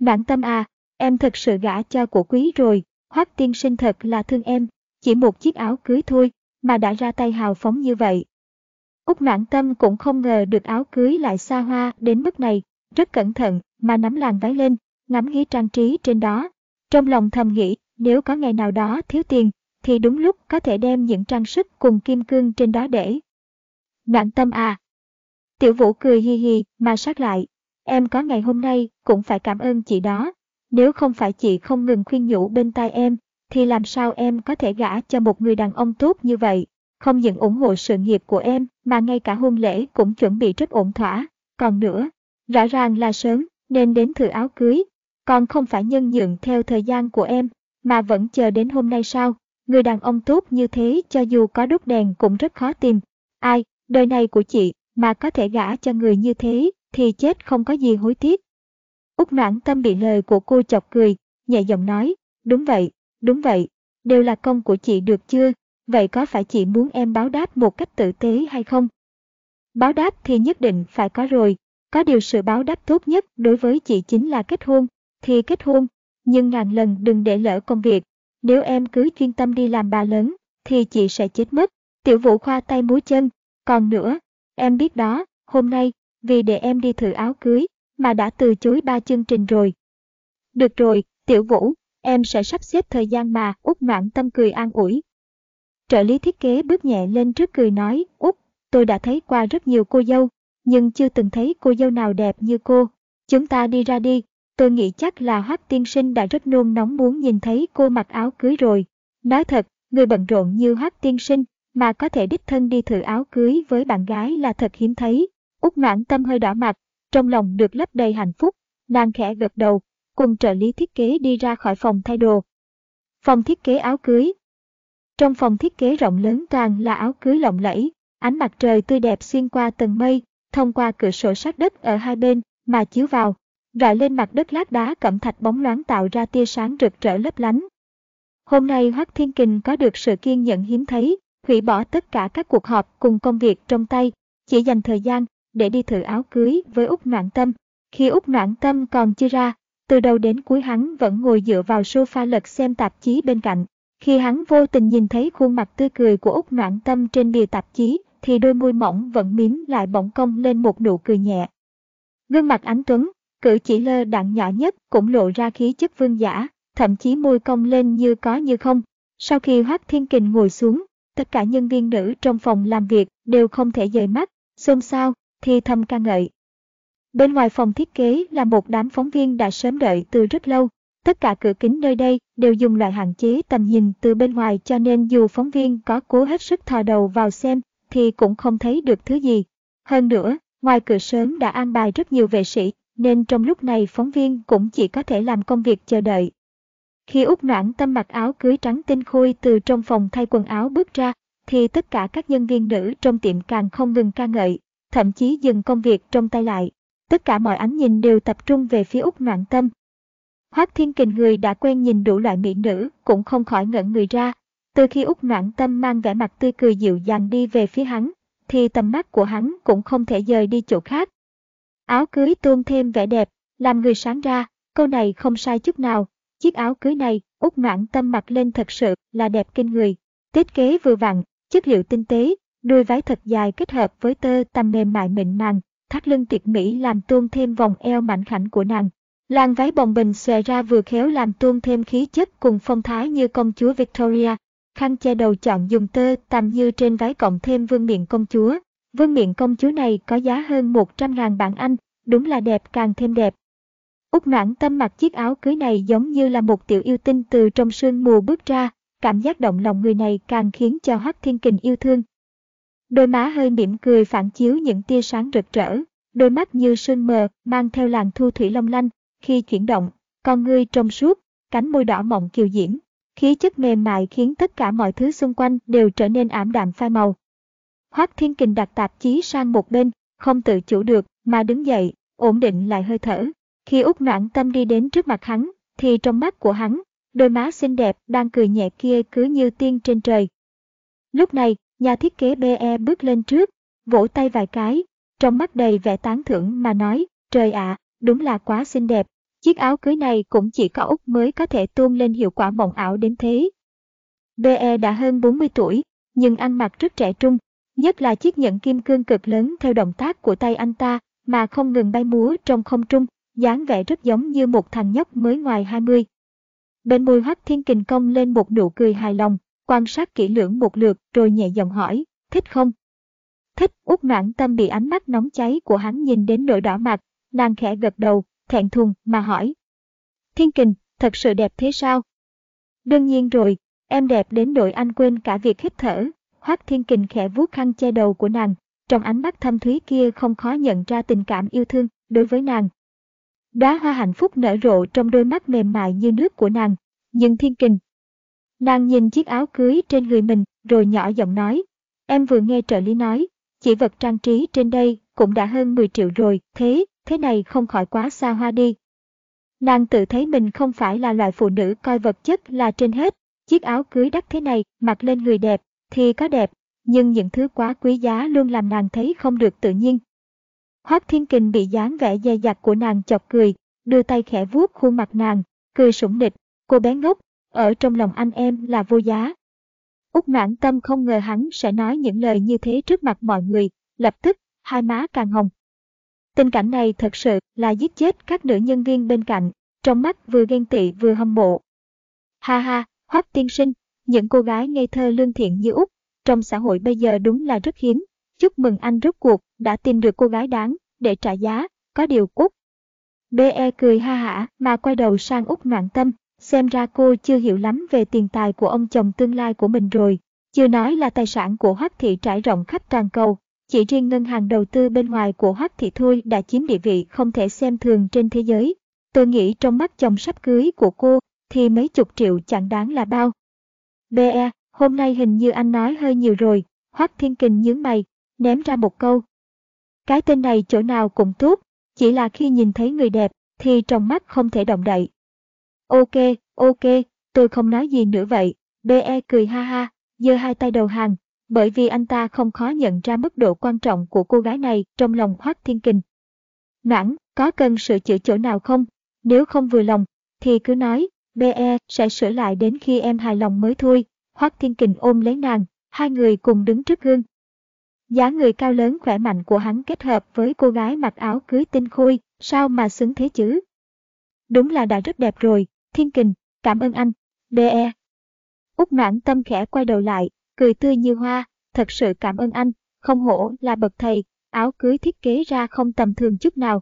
Noãn tâm à, em thật sự gả cho của quý rồi, Hoắc tiên sinh thật là thương em, chỉ một chiếc áo cưới thôi mà đã ra tay hào phóng như vậy. Úc noãn tâm cũng không ngờ được áo cưới lại xa hoa đến mức này, rất cẩn thận mà nắm làn váy lên, ngắm nghía trang trí trên đó. Trong lòng thầm nghĩ, nếu có ngày nào đó thiếu tiền, thì đúng lúc có thể đem những trang sức cùng kim cương trên đó để. Noãn tâm à! Tiểu vũ cười hi hi mà sát lại, em có ngày hôm nay cũng phải cảm ơn chị đó. Nếu không phải chị không ngừng khuyên nhủ bên tai em, thì làm sao em có thể gả cho một người đàn ông tốt như vậy? Không những ủng hộ sự nghiệp của em, mà ngay cả hôn lễ cũng chuẩn bị rất ổn thỏa. Còn nữa, rõ ràng là sớm, nên đến thử áo cưới. Còn không phải nhân nhượng theo thời gian của em, mà vẫn chờ đến hôm nay sao? Người đàn ông tốt như thế cho dù có đốt đèn cũng rất khó tìm. Ai, đời này của chị, mà có thể gả cho người như thế, thì chết không có gì hối tiếc. Úc noãn tâm bị lời của cô chọc cười, nhẹ giọng nói, đúng vậy, đúng vậy, đều là công của chị được chưa, vậy có phải chị muốn em báo đáp một cách tử tế hay không? Báo đáp thì nhất định phải có rồi, có điều sự báo đáp tốt nhất đối với chị chính là kết hôn, thì kết hôn, nhưng ngàn lần đừng để lỡ công việc, nếu em cứ chuyên tâm đi làm bà lớn, thì chị sẽ chết mất. Tiểu vũ khoa tay múa chân, còn nữa, em biết đó, hôm nay, vì để em đi thử áo cưới, mà đã từ chối ba chương trình rồi. Được rồi, tiểu vũ, em sẽ sắp xếp thời gian mà, Út noạn tâm cười an ủi. Trợ lý thiết kế bước nhẹ lên trước cười nói, Út, tôi đã thấy qua rất nhiều cô dâu, nhưng chưa từng thấy cô dâu nào đẹp như cô. Chúng ta đi ra đi, tôi nghĩ chắc là Hoắc tiên sinh đã rất nôn nóng muốn nhìn thấy cô mặc áo cưới rồi. Nói thật, người bận rộn như Hoắc tiên sinh mà có thể đích thân đi thử áo cưới với bạn gái là thật hiếm thấy. Út noãn tâm hơi đỏ mặt, trong lòng được lấp đầy hạnh phúc, nàng khẽ gật đầu, cùng trợ lý thiết kế đi ra khỏi phòng thay đồ. Phòng thiết kế áo cưới Trong phòng thiết kế rộng lớn toàn là áo cưới lộng lẫy, ánh mặt trời tươi đẹp xuyên qua tầng mây, thông qua cửa sổ sát đất ở hai bên mà chiếu vào, rọi lên mặt đất lát đá cẩm thạch bóng loáng tạo ra tia sáng rực rỡ lấp lánh. Hôm nay Hoắc Thiên Kình có được sự kiên nhẫn hiếm thấy, hủy bỏ tất cả các cuộc họp cùng công việc trong tay, chỉ dành thời gian để đi thử áo cưới với Úc Noãn Tâm. Khi Úc Noãn Tâm còn chưa ra, từ đầu đến cuối hắn vẫn ngồi dựa vào sofa lật xem tạp chí bên cạnh. Khi hắn vô tình nhìn thấy khuôn mặt tươi cười của Úc Noãn Tâm trên bìa tạp chí, thì đôi môi mỏng vẫn miếm lại bỗng cong lên một nụ cười nhẹ. Gương mặt ánh tuấn, cử chỉ lơ đạn nhỏ nhất cũng lộ ra khí chất vương giả, thậm chí môi cong lên như có như không. Sau khi Hoác Thiên Kình ngồi xuống, tất cả nhân viên nữ trong phòng làm việc đều không thể rời mắt, xôn xao, thì thầm ca ngợi. Bên ngoài phòng thiết kế là một đám phóng viên đã sớm đợi từ rất lâu. Tất cả cửa kính nơi đây đều dùng loại hạn chế tầm nhìn từ bên ngoài cho nên dù phóng viên có cố hết sức thò đầu vào xem thì cũng không thấy được thứ gì. Hơn nữa, ngoài cửa sớm đã an bài rất nhiều vệ sĩ, nên trong lúc này phóng viên cũng chỉ có thể làm công việc chờ đợi. Khi Úc Noãn Tâm mặc áo cưới trắng tinh khôi từ trong phòng thay quần áo bước ra, thì tất cả các nhân viên nữ trong tiệm càng không ngừng ca ngợi, thậm chí dừng công việc trong tay lại. Tất cả mọi ánh nhìn đều tập trung về phía Úc Noãn Tâm. Hoác Thiên Kình người đã quen nhìn đủ loại mỹ nữ cũng không khỏi ngẩn người ra. Từ khi Úc Noãn Tâm mang vẻ mặt tươi cười dịu dàng đi về phía hắn, thì tầm mắt của hắn cũng không thể rời đi chỗ khác. Áo cưới tôn thêm vẻ đẹp, làm người sáng ra, câu này không sai chút nào. Chiếc áo cưới này, Úc Noãn Tâm mặc lên thật sự là đẹp kinh người. Thiết kế vừa vặn, chất liệu tinh tế, đuôi váy thật dài kết hợp với tơ tằm mềm mại mịn màng, thắt lưng tuyệt mỹ làm tôn thêm vòng eo mảnh khảnh của nàng. Làn váy bồng bềnh xòe ra vừa khéo làm tôn thêm khí chất cùng phong thái như công chúa Victoria. Khăn che đầu chọn dùng tơ tằm như trên váy cộng thêm vương miện công chúa. Vương miện công chúa này có giá hơn 100.000 bảng Anh, đúng là đẹp càng thêm đẹp. Úc noãn tâm mặc chiếc áo cưới này giống như là một tiểu yêu tinh từ trong sương mù bước ra, cảm giác động lòng người này càng khiến cho Hoắc Thiên Kình yêu thương. Đôi má hơi mỉm cười phản chiếu những tia sáng rực rỡ, đôi mắt như sương mờ mang theo làn thu thủy long lanh, khi chuyển động, con ngươi trong suốt, cánh môi đỏ mọng kiều diễm, khí chất mềm mại khiến tất cả mọi thứ xung quanh đều trở nên ảm đạm phai màu. Hoắc Thiên Kình đặt tạp chí sang một bên, không tự chủ được mà đứng dậy, ổn định lại hơi thở. Khi Úc Noãn Tâm đi đến trước mặt hắn, thì trong mắt của hắn, đôi má xinh đẹp đang cười nhẹ kia cứ như tiên trên trời. Lúc này, nhà thiết kế BE bước lên trước, vỗ tay vài cái, trong mắt đầy vẻ tán thưởng mà nói, trời ạ, đúng là quá xinh đẹp. Chiếc áo cưới này cũng chỉ có Úc mới có thể tôn lên hiệu quả mộng ảo đến thế. BE đã hơn 40 tuổi, nhưng ăn mặc rất trẻ trung, nhất là chiếc nhẫn kim cương cực lớn theo động tác của tay anh ta mà không ngừng bay múa trong không trung, dáng vẻ rất giống như một thằng nhóc mới ngoài 20. Bên môi Hoắc Thiên Kình công lên một nụ cười hài lòng, quan sát kỹ lưỡng một lượt rồi nhẹ giọng hỏi, thích không? Thích, út noãn tâm bị ánh mắt nóng cháy của hắn nhìn đến nỗi đỏ mặt, nàng khẽ gật đầu, thẹn thùng mà hỏi. Thiên Kình, thật sự đẹp thế sao? Đương nhiên rồi, em đẹp đến nỗi anh quên cả việc hít thở. Hoác Thiên Kình khẽ vuốt khăn che đầu của nàng, trong ánh mắt thâm thúy kia không khó nhận ra tình cảm yêu thương đối với nàng. Đóa hoa hạnh phúc nở rộ trong đôi mắt mềm mại như nước của nàng, nhưng Thiên Kình. Nàng nhìn chiếc áo cưới trên người mình, rồi nhỏ giọng nói, em vừa nghe trợ lý nói, chỉ vật trang trí trên đây cũng đã hơn 10 triệu rồi, thế, thế này không khỏi quá xa hoa đi. Nàng tự thấy mình không phải là loại phụ nữ coi vật chất là trên hết, chiếc áo cưới đắt thế này mặc lên người đẹp thì có đẹp, nhưng những thứ quá quý giá luôn làm nàng thấy không được tự nhiên. Hoác Thiên Kình bị dáng vẻ dè dặt của nàng chọc cười, đưa tay khẽ vuốt khuôn mặt nàng, cười sủng nịch, cô bé ngốc, ở trong lòng anh em là vô giá. Úc noãn tâm không ngờ hắn sẽ nói những lời như thế trước mặt mọi người, lập tức, hai má càng hồng. Tình cảnh này thật sự là giết chết các nữ nhân viên bên cạnh, trong mắt vừa ghen tị vừa hâm mộ. Ha ha, Hoắc tiên sinh, những cô gái ngây thơ lương thiện như Úc, trong xã hội bây giờ đúng là rất hiếm. Chúc mừng anh rốt cuộc đã tìm được cô gái đáng để trả giá, có điều Úc. BE cười ha hả mà quay đầu sang Úc noạn tâm, xem ra cô chưa hiểu lắm về tiền tài của ông chồng tương lai của mình rồi. Chưa nói là tài sản của Hoắc Thị trải rộng khắp toàn cầu, chỉ riêng ngân hàng đầu tư bên ngoài của Hoắc Thị thôi đã chiếm địa vị không thể xem thường trên thế giới. Tôi nghĩ trong mắt chồng sắp cưới của cô thì mấy chục triệu chẳng đáng là bao. BE, hôm nay hình như anh nói hơi nhiều rồi, Hoắc Thiên Kình nhướng mày, ném ra một câu. Cái tên này chỗ nào cũng tốt, chỉ là khi nhìn thấy người đẹp thì trong mắt không thể động đậy. Ok, ok, tôi không nói gì nữa vậy, BE cười ha ha, giơ hai tay đầu hàng, bởi vì anh ta không khó nhận ra mức độ quan trọng của cô gái này trong lòng Hoắc Thiên Kình. Noãn, có cần sửa chữa chỗ nào không? Nếu không vừa lòng, thì cứ nói, BE sẽ sửa lại đến khi em hài lòng mới thôi. Hoắc Thiên Kình ôm lấy nàng, hai người cùng đứng trước gương. dáng người cao lớn khỏe mạnh của hắn kết hợp với cô gái mặc áo cưới tinh khôi, sao mà xứng thế chứ? Đúng là đã rất đẹp rồi, Thiên Kình, cảm ơn anh, BE. Úc noãn tâm khẽ quay đầu lại, cười tươi như hoa, thật sự cảm ơn anh, không hổ là bậc thầy, áo cưới thiết kế ra không tầm thường chút nào.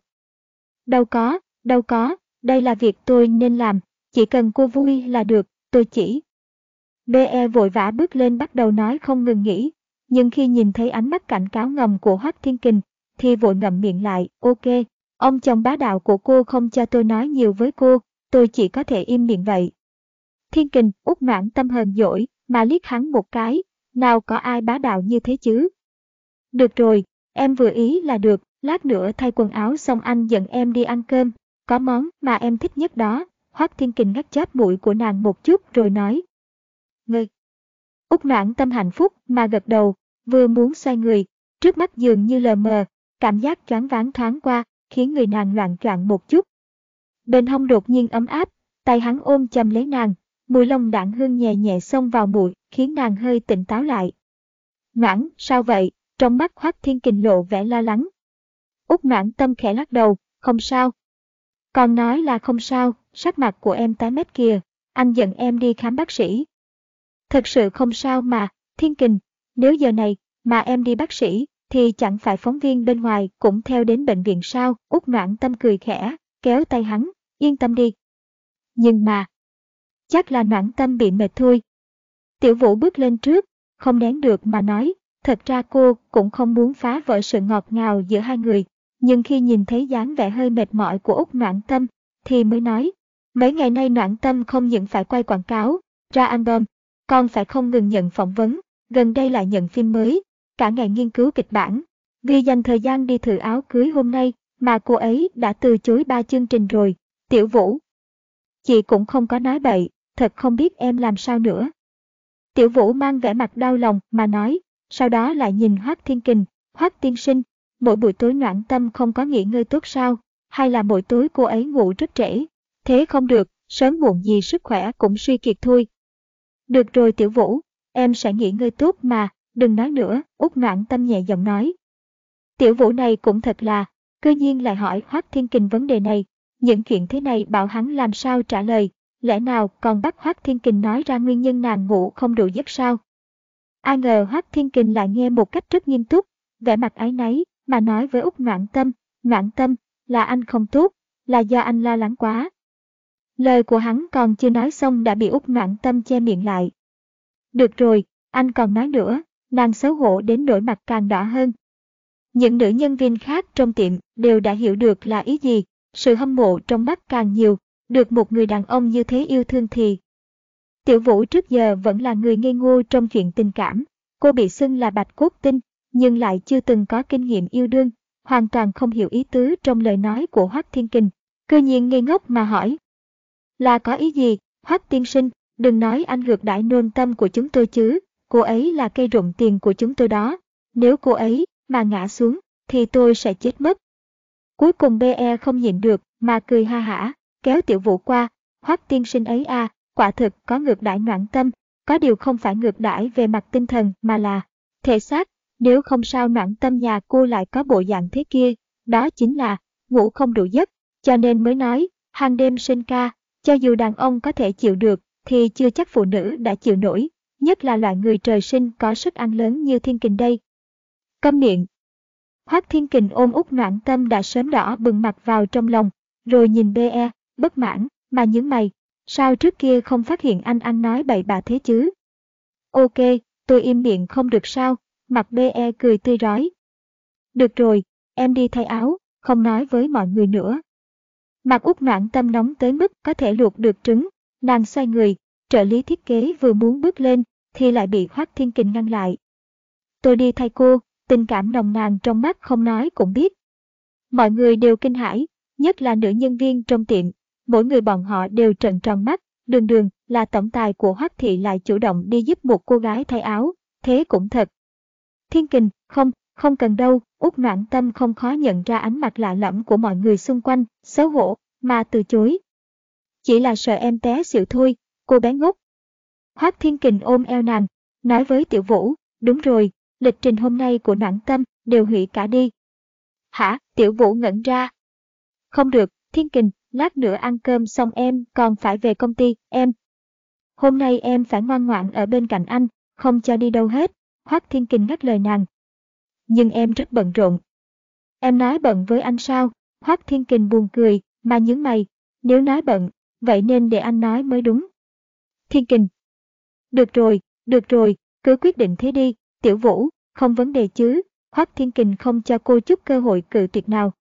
Đâu có, đâu có, đây là việc tôi nên làm, chỉ cần cô vui là được, tôi chỉ. BE vội vã bước lên bắt đầu nói không ngừng nghỉ, nhưng khi nhìn thấy ánh mắt cảnh cáo ngầm của Hoác Thiên Kình, thì vội ngậm miệng lại, ok, ông chồng bá đạo của cô không cho tôi nói nhiều với cô, tôi chỉ có thể im miệng vậy. Thiên Kình út mãn tâm hờn dỗi, mà liếc hắn một cái, nào có ai bá đạo như thế chứ. Được rồi, em vừa ý là được, lát nữa thay quần áo xong anh dẫn em đi ăn cơm, có món mà em thích nhất đó. Hoác Thiên Kình ngắt chóp mũi của nàng một chút rồi nói. ngươi Úc noãn tâm hạnh phúc mà gật đầu, vừa muốn xoay người, trước mắt dường như lờ mờ, cảm giác choáng váng thoáng qua, khiến người nàng loạn choạng một chút. Bên hông đột nhiên ấm áp, tay hắn ôm chầm lấy nàng, mùi lông đạn hương nhẹ nhẹ xông vào mũi, khiến nàng hơi tỉnh táo lại. Noãn, sao vậy? Trong mắt Hoác Thiên Kình lộ vẻ lo lắng. Úc noãn tâm khẽ lắc đầu, không sao. Còn nói là không sao, sắc mặt của em tái mét kìa, anh dẫn em đi khám bác sĩ. Thật sự không sao mà, Thiên Kình, nếu giờ này mà em đi bác sĩ, thì chẳng phải phóng viên bên ngoài cũng theo đến bệnh viện sao, Úc noãn tâm cười khẽ, kéo tay hắn, yên tâm đi. Nhưng mà, chắc là noãn tâm bị mệt thôi. Tiểu vũ bước lên trước, không nén được mà nói, thật ra cô cũng không muốn phá vỡ sự ngọt ngào giữa hai người, nhưng khi nhìn thấy dáng vẻ hơi mệt mỏi của út noãn tâm, thì mới nói, mấy ngày nay noãn tâm không những phải quay quảng cáo, ra album, còn phải không ngừng nhận phỏng vấn, gần đây lại nhận phim mới, cả ngày nghiên cứu kịch bản. Vì dành thời gian đi thử áo cưới hôm nay mà cô ấy đã từ chối ba chương trình rồi. Tiểu Vũ. Chị cũng không có nói bậy, thật không biết em làm sao nữa. Tiểu Vũ mang vẻ mặt đau lòng mà nói, sau đó lại nhìn Hoác Thiên Kình, Hoác Tiên Sinh, mỗi buổi tối noãn tâm không có nghỉ ngơi tốt sao, hay là mỗi tối cô ấy ngủ rất trễ. Thế không được, sớm muộn gì sức khỏe cũng suy kiệt thôi. Được rồi Tiểu Vũ, em sẽ nghỉ ngơi tốt mà, đừng nói nữa, út noãn tâm nhẹ giọng nói. Tiểu vũ này cũng thật là, cơ nhiên lại hỏi Hoác Thiên Kình vấn đề này, những chuyện thế này bảo hắn làm sao trả lời, lẽ nào còn bắt Hoác Thiên Kình nói ra nguyên nhân nàng ngủ không đủ giấc sao? Ai ngờ Hoác Thiên Kình lại nghe một cách rất nghiêm túc, vẻ mặt ái náy, mà nói với Úc Noãn Tâm, Noãn Tâm, là anh không tốt, là do anh lo lắng quá. Lời của hắn còn chưa nói xong đã bị Úc Noãn Tâm che miệng lại. Được rồi, anh còn nói nữa, nàng xấu hổ đến nỗi mặt càng đỏ hơn. Những nữ nhân viên khác trong tiệm đều đã hiểu được là ý gì, sự hâm mộ trong mắt càng nhiều, được một người đàn ông như thế yêu thương thì. Tiểu Vũ trước giờ vẫn là người ngây ngô trong chuyện tình cảm, cô bị xưng là bạch cốt tinh, nhưng lại chưa từng có kinh nghiệm yêu đương, hoàn toàn không hiểu ý tứ trong lời nói của Hoắc Thiên Kình, cơ nhiên ngây ngốc mà hỏi. Là có ý gì, Hoắc tiên sinh, đừng nói anh ngược đãi nôn tâm của chúng tôi chứ, cô ấy là cây rụng tiền của chúng tôi đó. Nếu cô ấy mà ngã xuống, thì tôi sẽ chết mất. Cuối cùng BE không nhịn được mà cười ha hả, kéo tiểu vũ qua, hoắc tiên sinh ấy à, quả thực có ngược đãi noạn tâm, có điều không phải ngược đãi về mặt tinh thần mà là thể xác, nếu không sao noạn tâm nhà cô lại có bộ dạng thế kia, đó chính là ngủ không đủ giấc, cho nên mới nói, hàng đêm sinh ca, cho dù đàn ông có thể chịu được, thì chưa chắc phụ nữ đã chịu nổi nhất là loại người trời sinh có sức ăn lớn như thiên kình đây. Câm miệng. Hoác thiên kình ôm út noạn tâm đã sớm đỏ bừng mặt vào trong lòng, rồi nhìn BE, bất mãn, mà những mày, sao trước kia không phát hiện anh anh nói bậy bạ thế chứ? Ok, tôi im miệng không được sao, mặt BE cười tươi rói. Được rồi, em đi thay áo, không nói với mọi người nữa. Mặt út noạn tâm nóng tới mức có thể luộc được trứng, nàng xoay người, trợ lý thiết kế vừa muốn bước lên, thì lại bị Hoác Thiên Kình ngăn lại. Tôi đi thay cô, tình cảm nồng nàn trong mắt không nói cũng biết. Mọi người đều kinh hãi, nhất là nữ nhân viên trong tiệm, mỗi người bọn họ đều trợn tròn mắt, đường đường là tổng tài của Hoắc Thị lại chủ động đi giúp một cô gái thay áo, thế cũng thật. Thiên Kình, không, không cần đâu, út Noãn tâm không khó nhận ra ánh mặt lạ lẫm của mọi người xung quanh, xấu hổ, mà từ chối. Chỉ là sợ em té xỉu thôi, cô bé ngốc, Hoắc Thiên Kình ôm eo nàng, nói với Tiểu Vũ, đúng rồi, lịch trình hôm nay của noãn tâm đều hủy cả đi. Hả, Tiểu Vũ ngẩn ra. Không được, Thiên Kình, lát nữa ăn cơm xong em còn phải về công ty, em. Hôm nay em phải ngoan ngoãn ở bên cạnh anh, không cho đi đâu hết, Hoác Thiên Kình ngắt lời nàng. Nhưng em rất bận rộn. Em nói bận với anh sao? Hoác Thiên Kình buồn cười, mà nhướng mày, nếu nói bận, vậy nên để anh nói mới đúng. Thiên Kình, được rồi, được rồi, cứ quyết định thế đi, tiểu vũ, không vấn đề chứ, Hoác Thiên Kình không cho cô chút cơ hội cự tuyệt nào.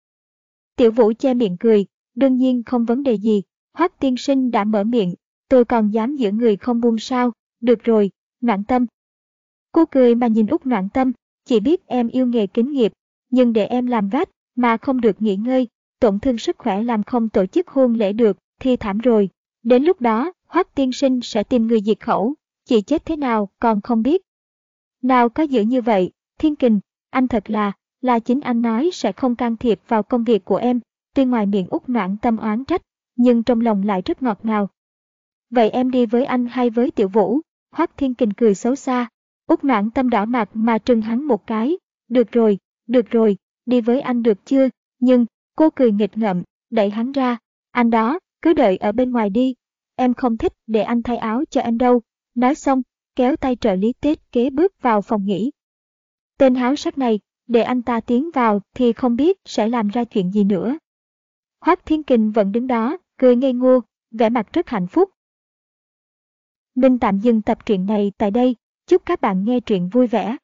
Tiểu vũ che miệng cười, đương nhiên không vấn đề gì, Hoác Tiên Sinh đã mở miệng, tôi còn dám giữ người không buông sao, được rồi, noạn tâm. Cô cười mà nhìn út noạn tâm, chỉ biết em yêu nghề kính nghiệp, nhưng để em làm vách mà không được nghỉ ngơi, tổn thương sức khỏe làm không tổ chức hôn lễ được, thì thảm rồi. Đến lúc đó, Hoắc tiên sinh sẽ tìm người diệt khẩu, chị chết thế nào còn không biết. Nào có dữ như vậy, Thiên Kình, anh thật là, là chính anh nói sẽ không can thiệp vào công việc của em, tuy ngoài miệng út noãn tâm oán trách, nhưng trong lòng lại rất ngọt ngào. Vậy em đi với anh hay với tiểu vũ? Hoắc Thiên Kình cười xấu xa. Út noãn tâm đỏ mặt mà trừng hắn một cái. Được rồi, được rồi, đi với anh được chưa? Nhưng, cô cười nghịch ngợm, đẩy hắn ra. Anh đó, cứ đợi ở bên ngoài đi. Em không thích để anh thay áo cho em đâu. Nói xong, kéo tay trợ lý Tết kế bước vào phòng nghỉ. Tên háo sắc này, để anh ta tiến vào thì không biết sẽ làm ra chuyện gì nữa. Hoác Thiên Kình vẫn đứng đó, cười ngây ngô, vẻ mặt rất hạnh phúc. Mình tạm dừng tập truyện này tại đây, chúc các bạn nghe truyện vui vẻ.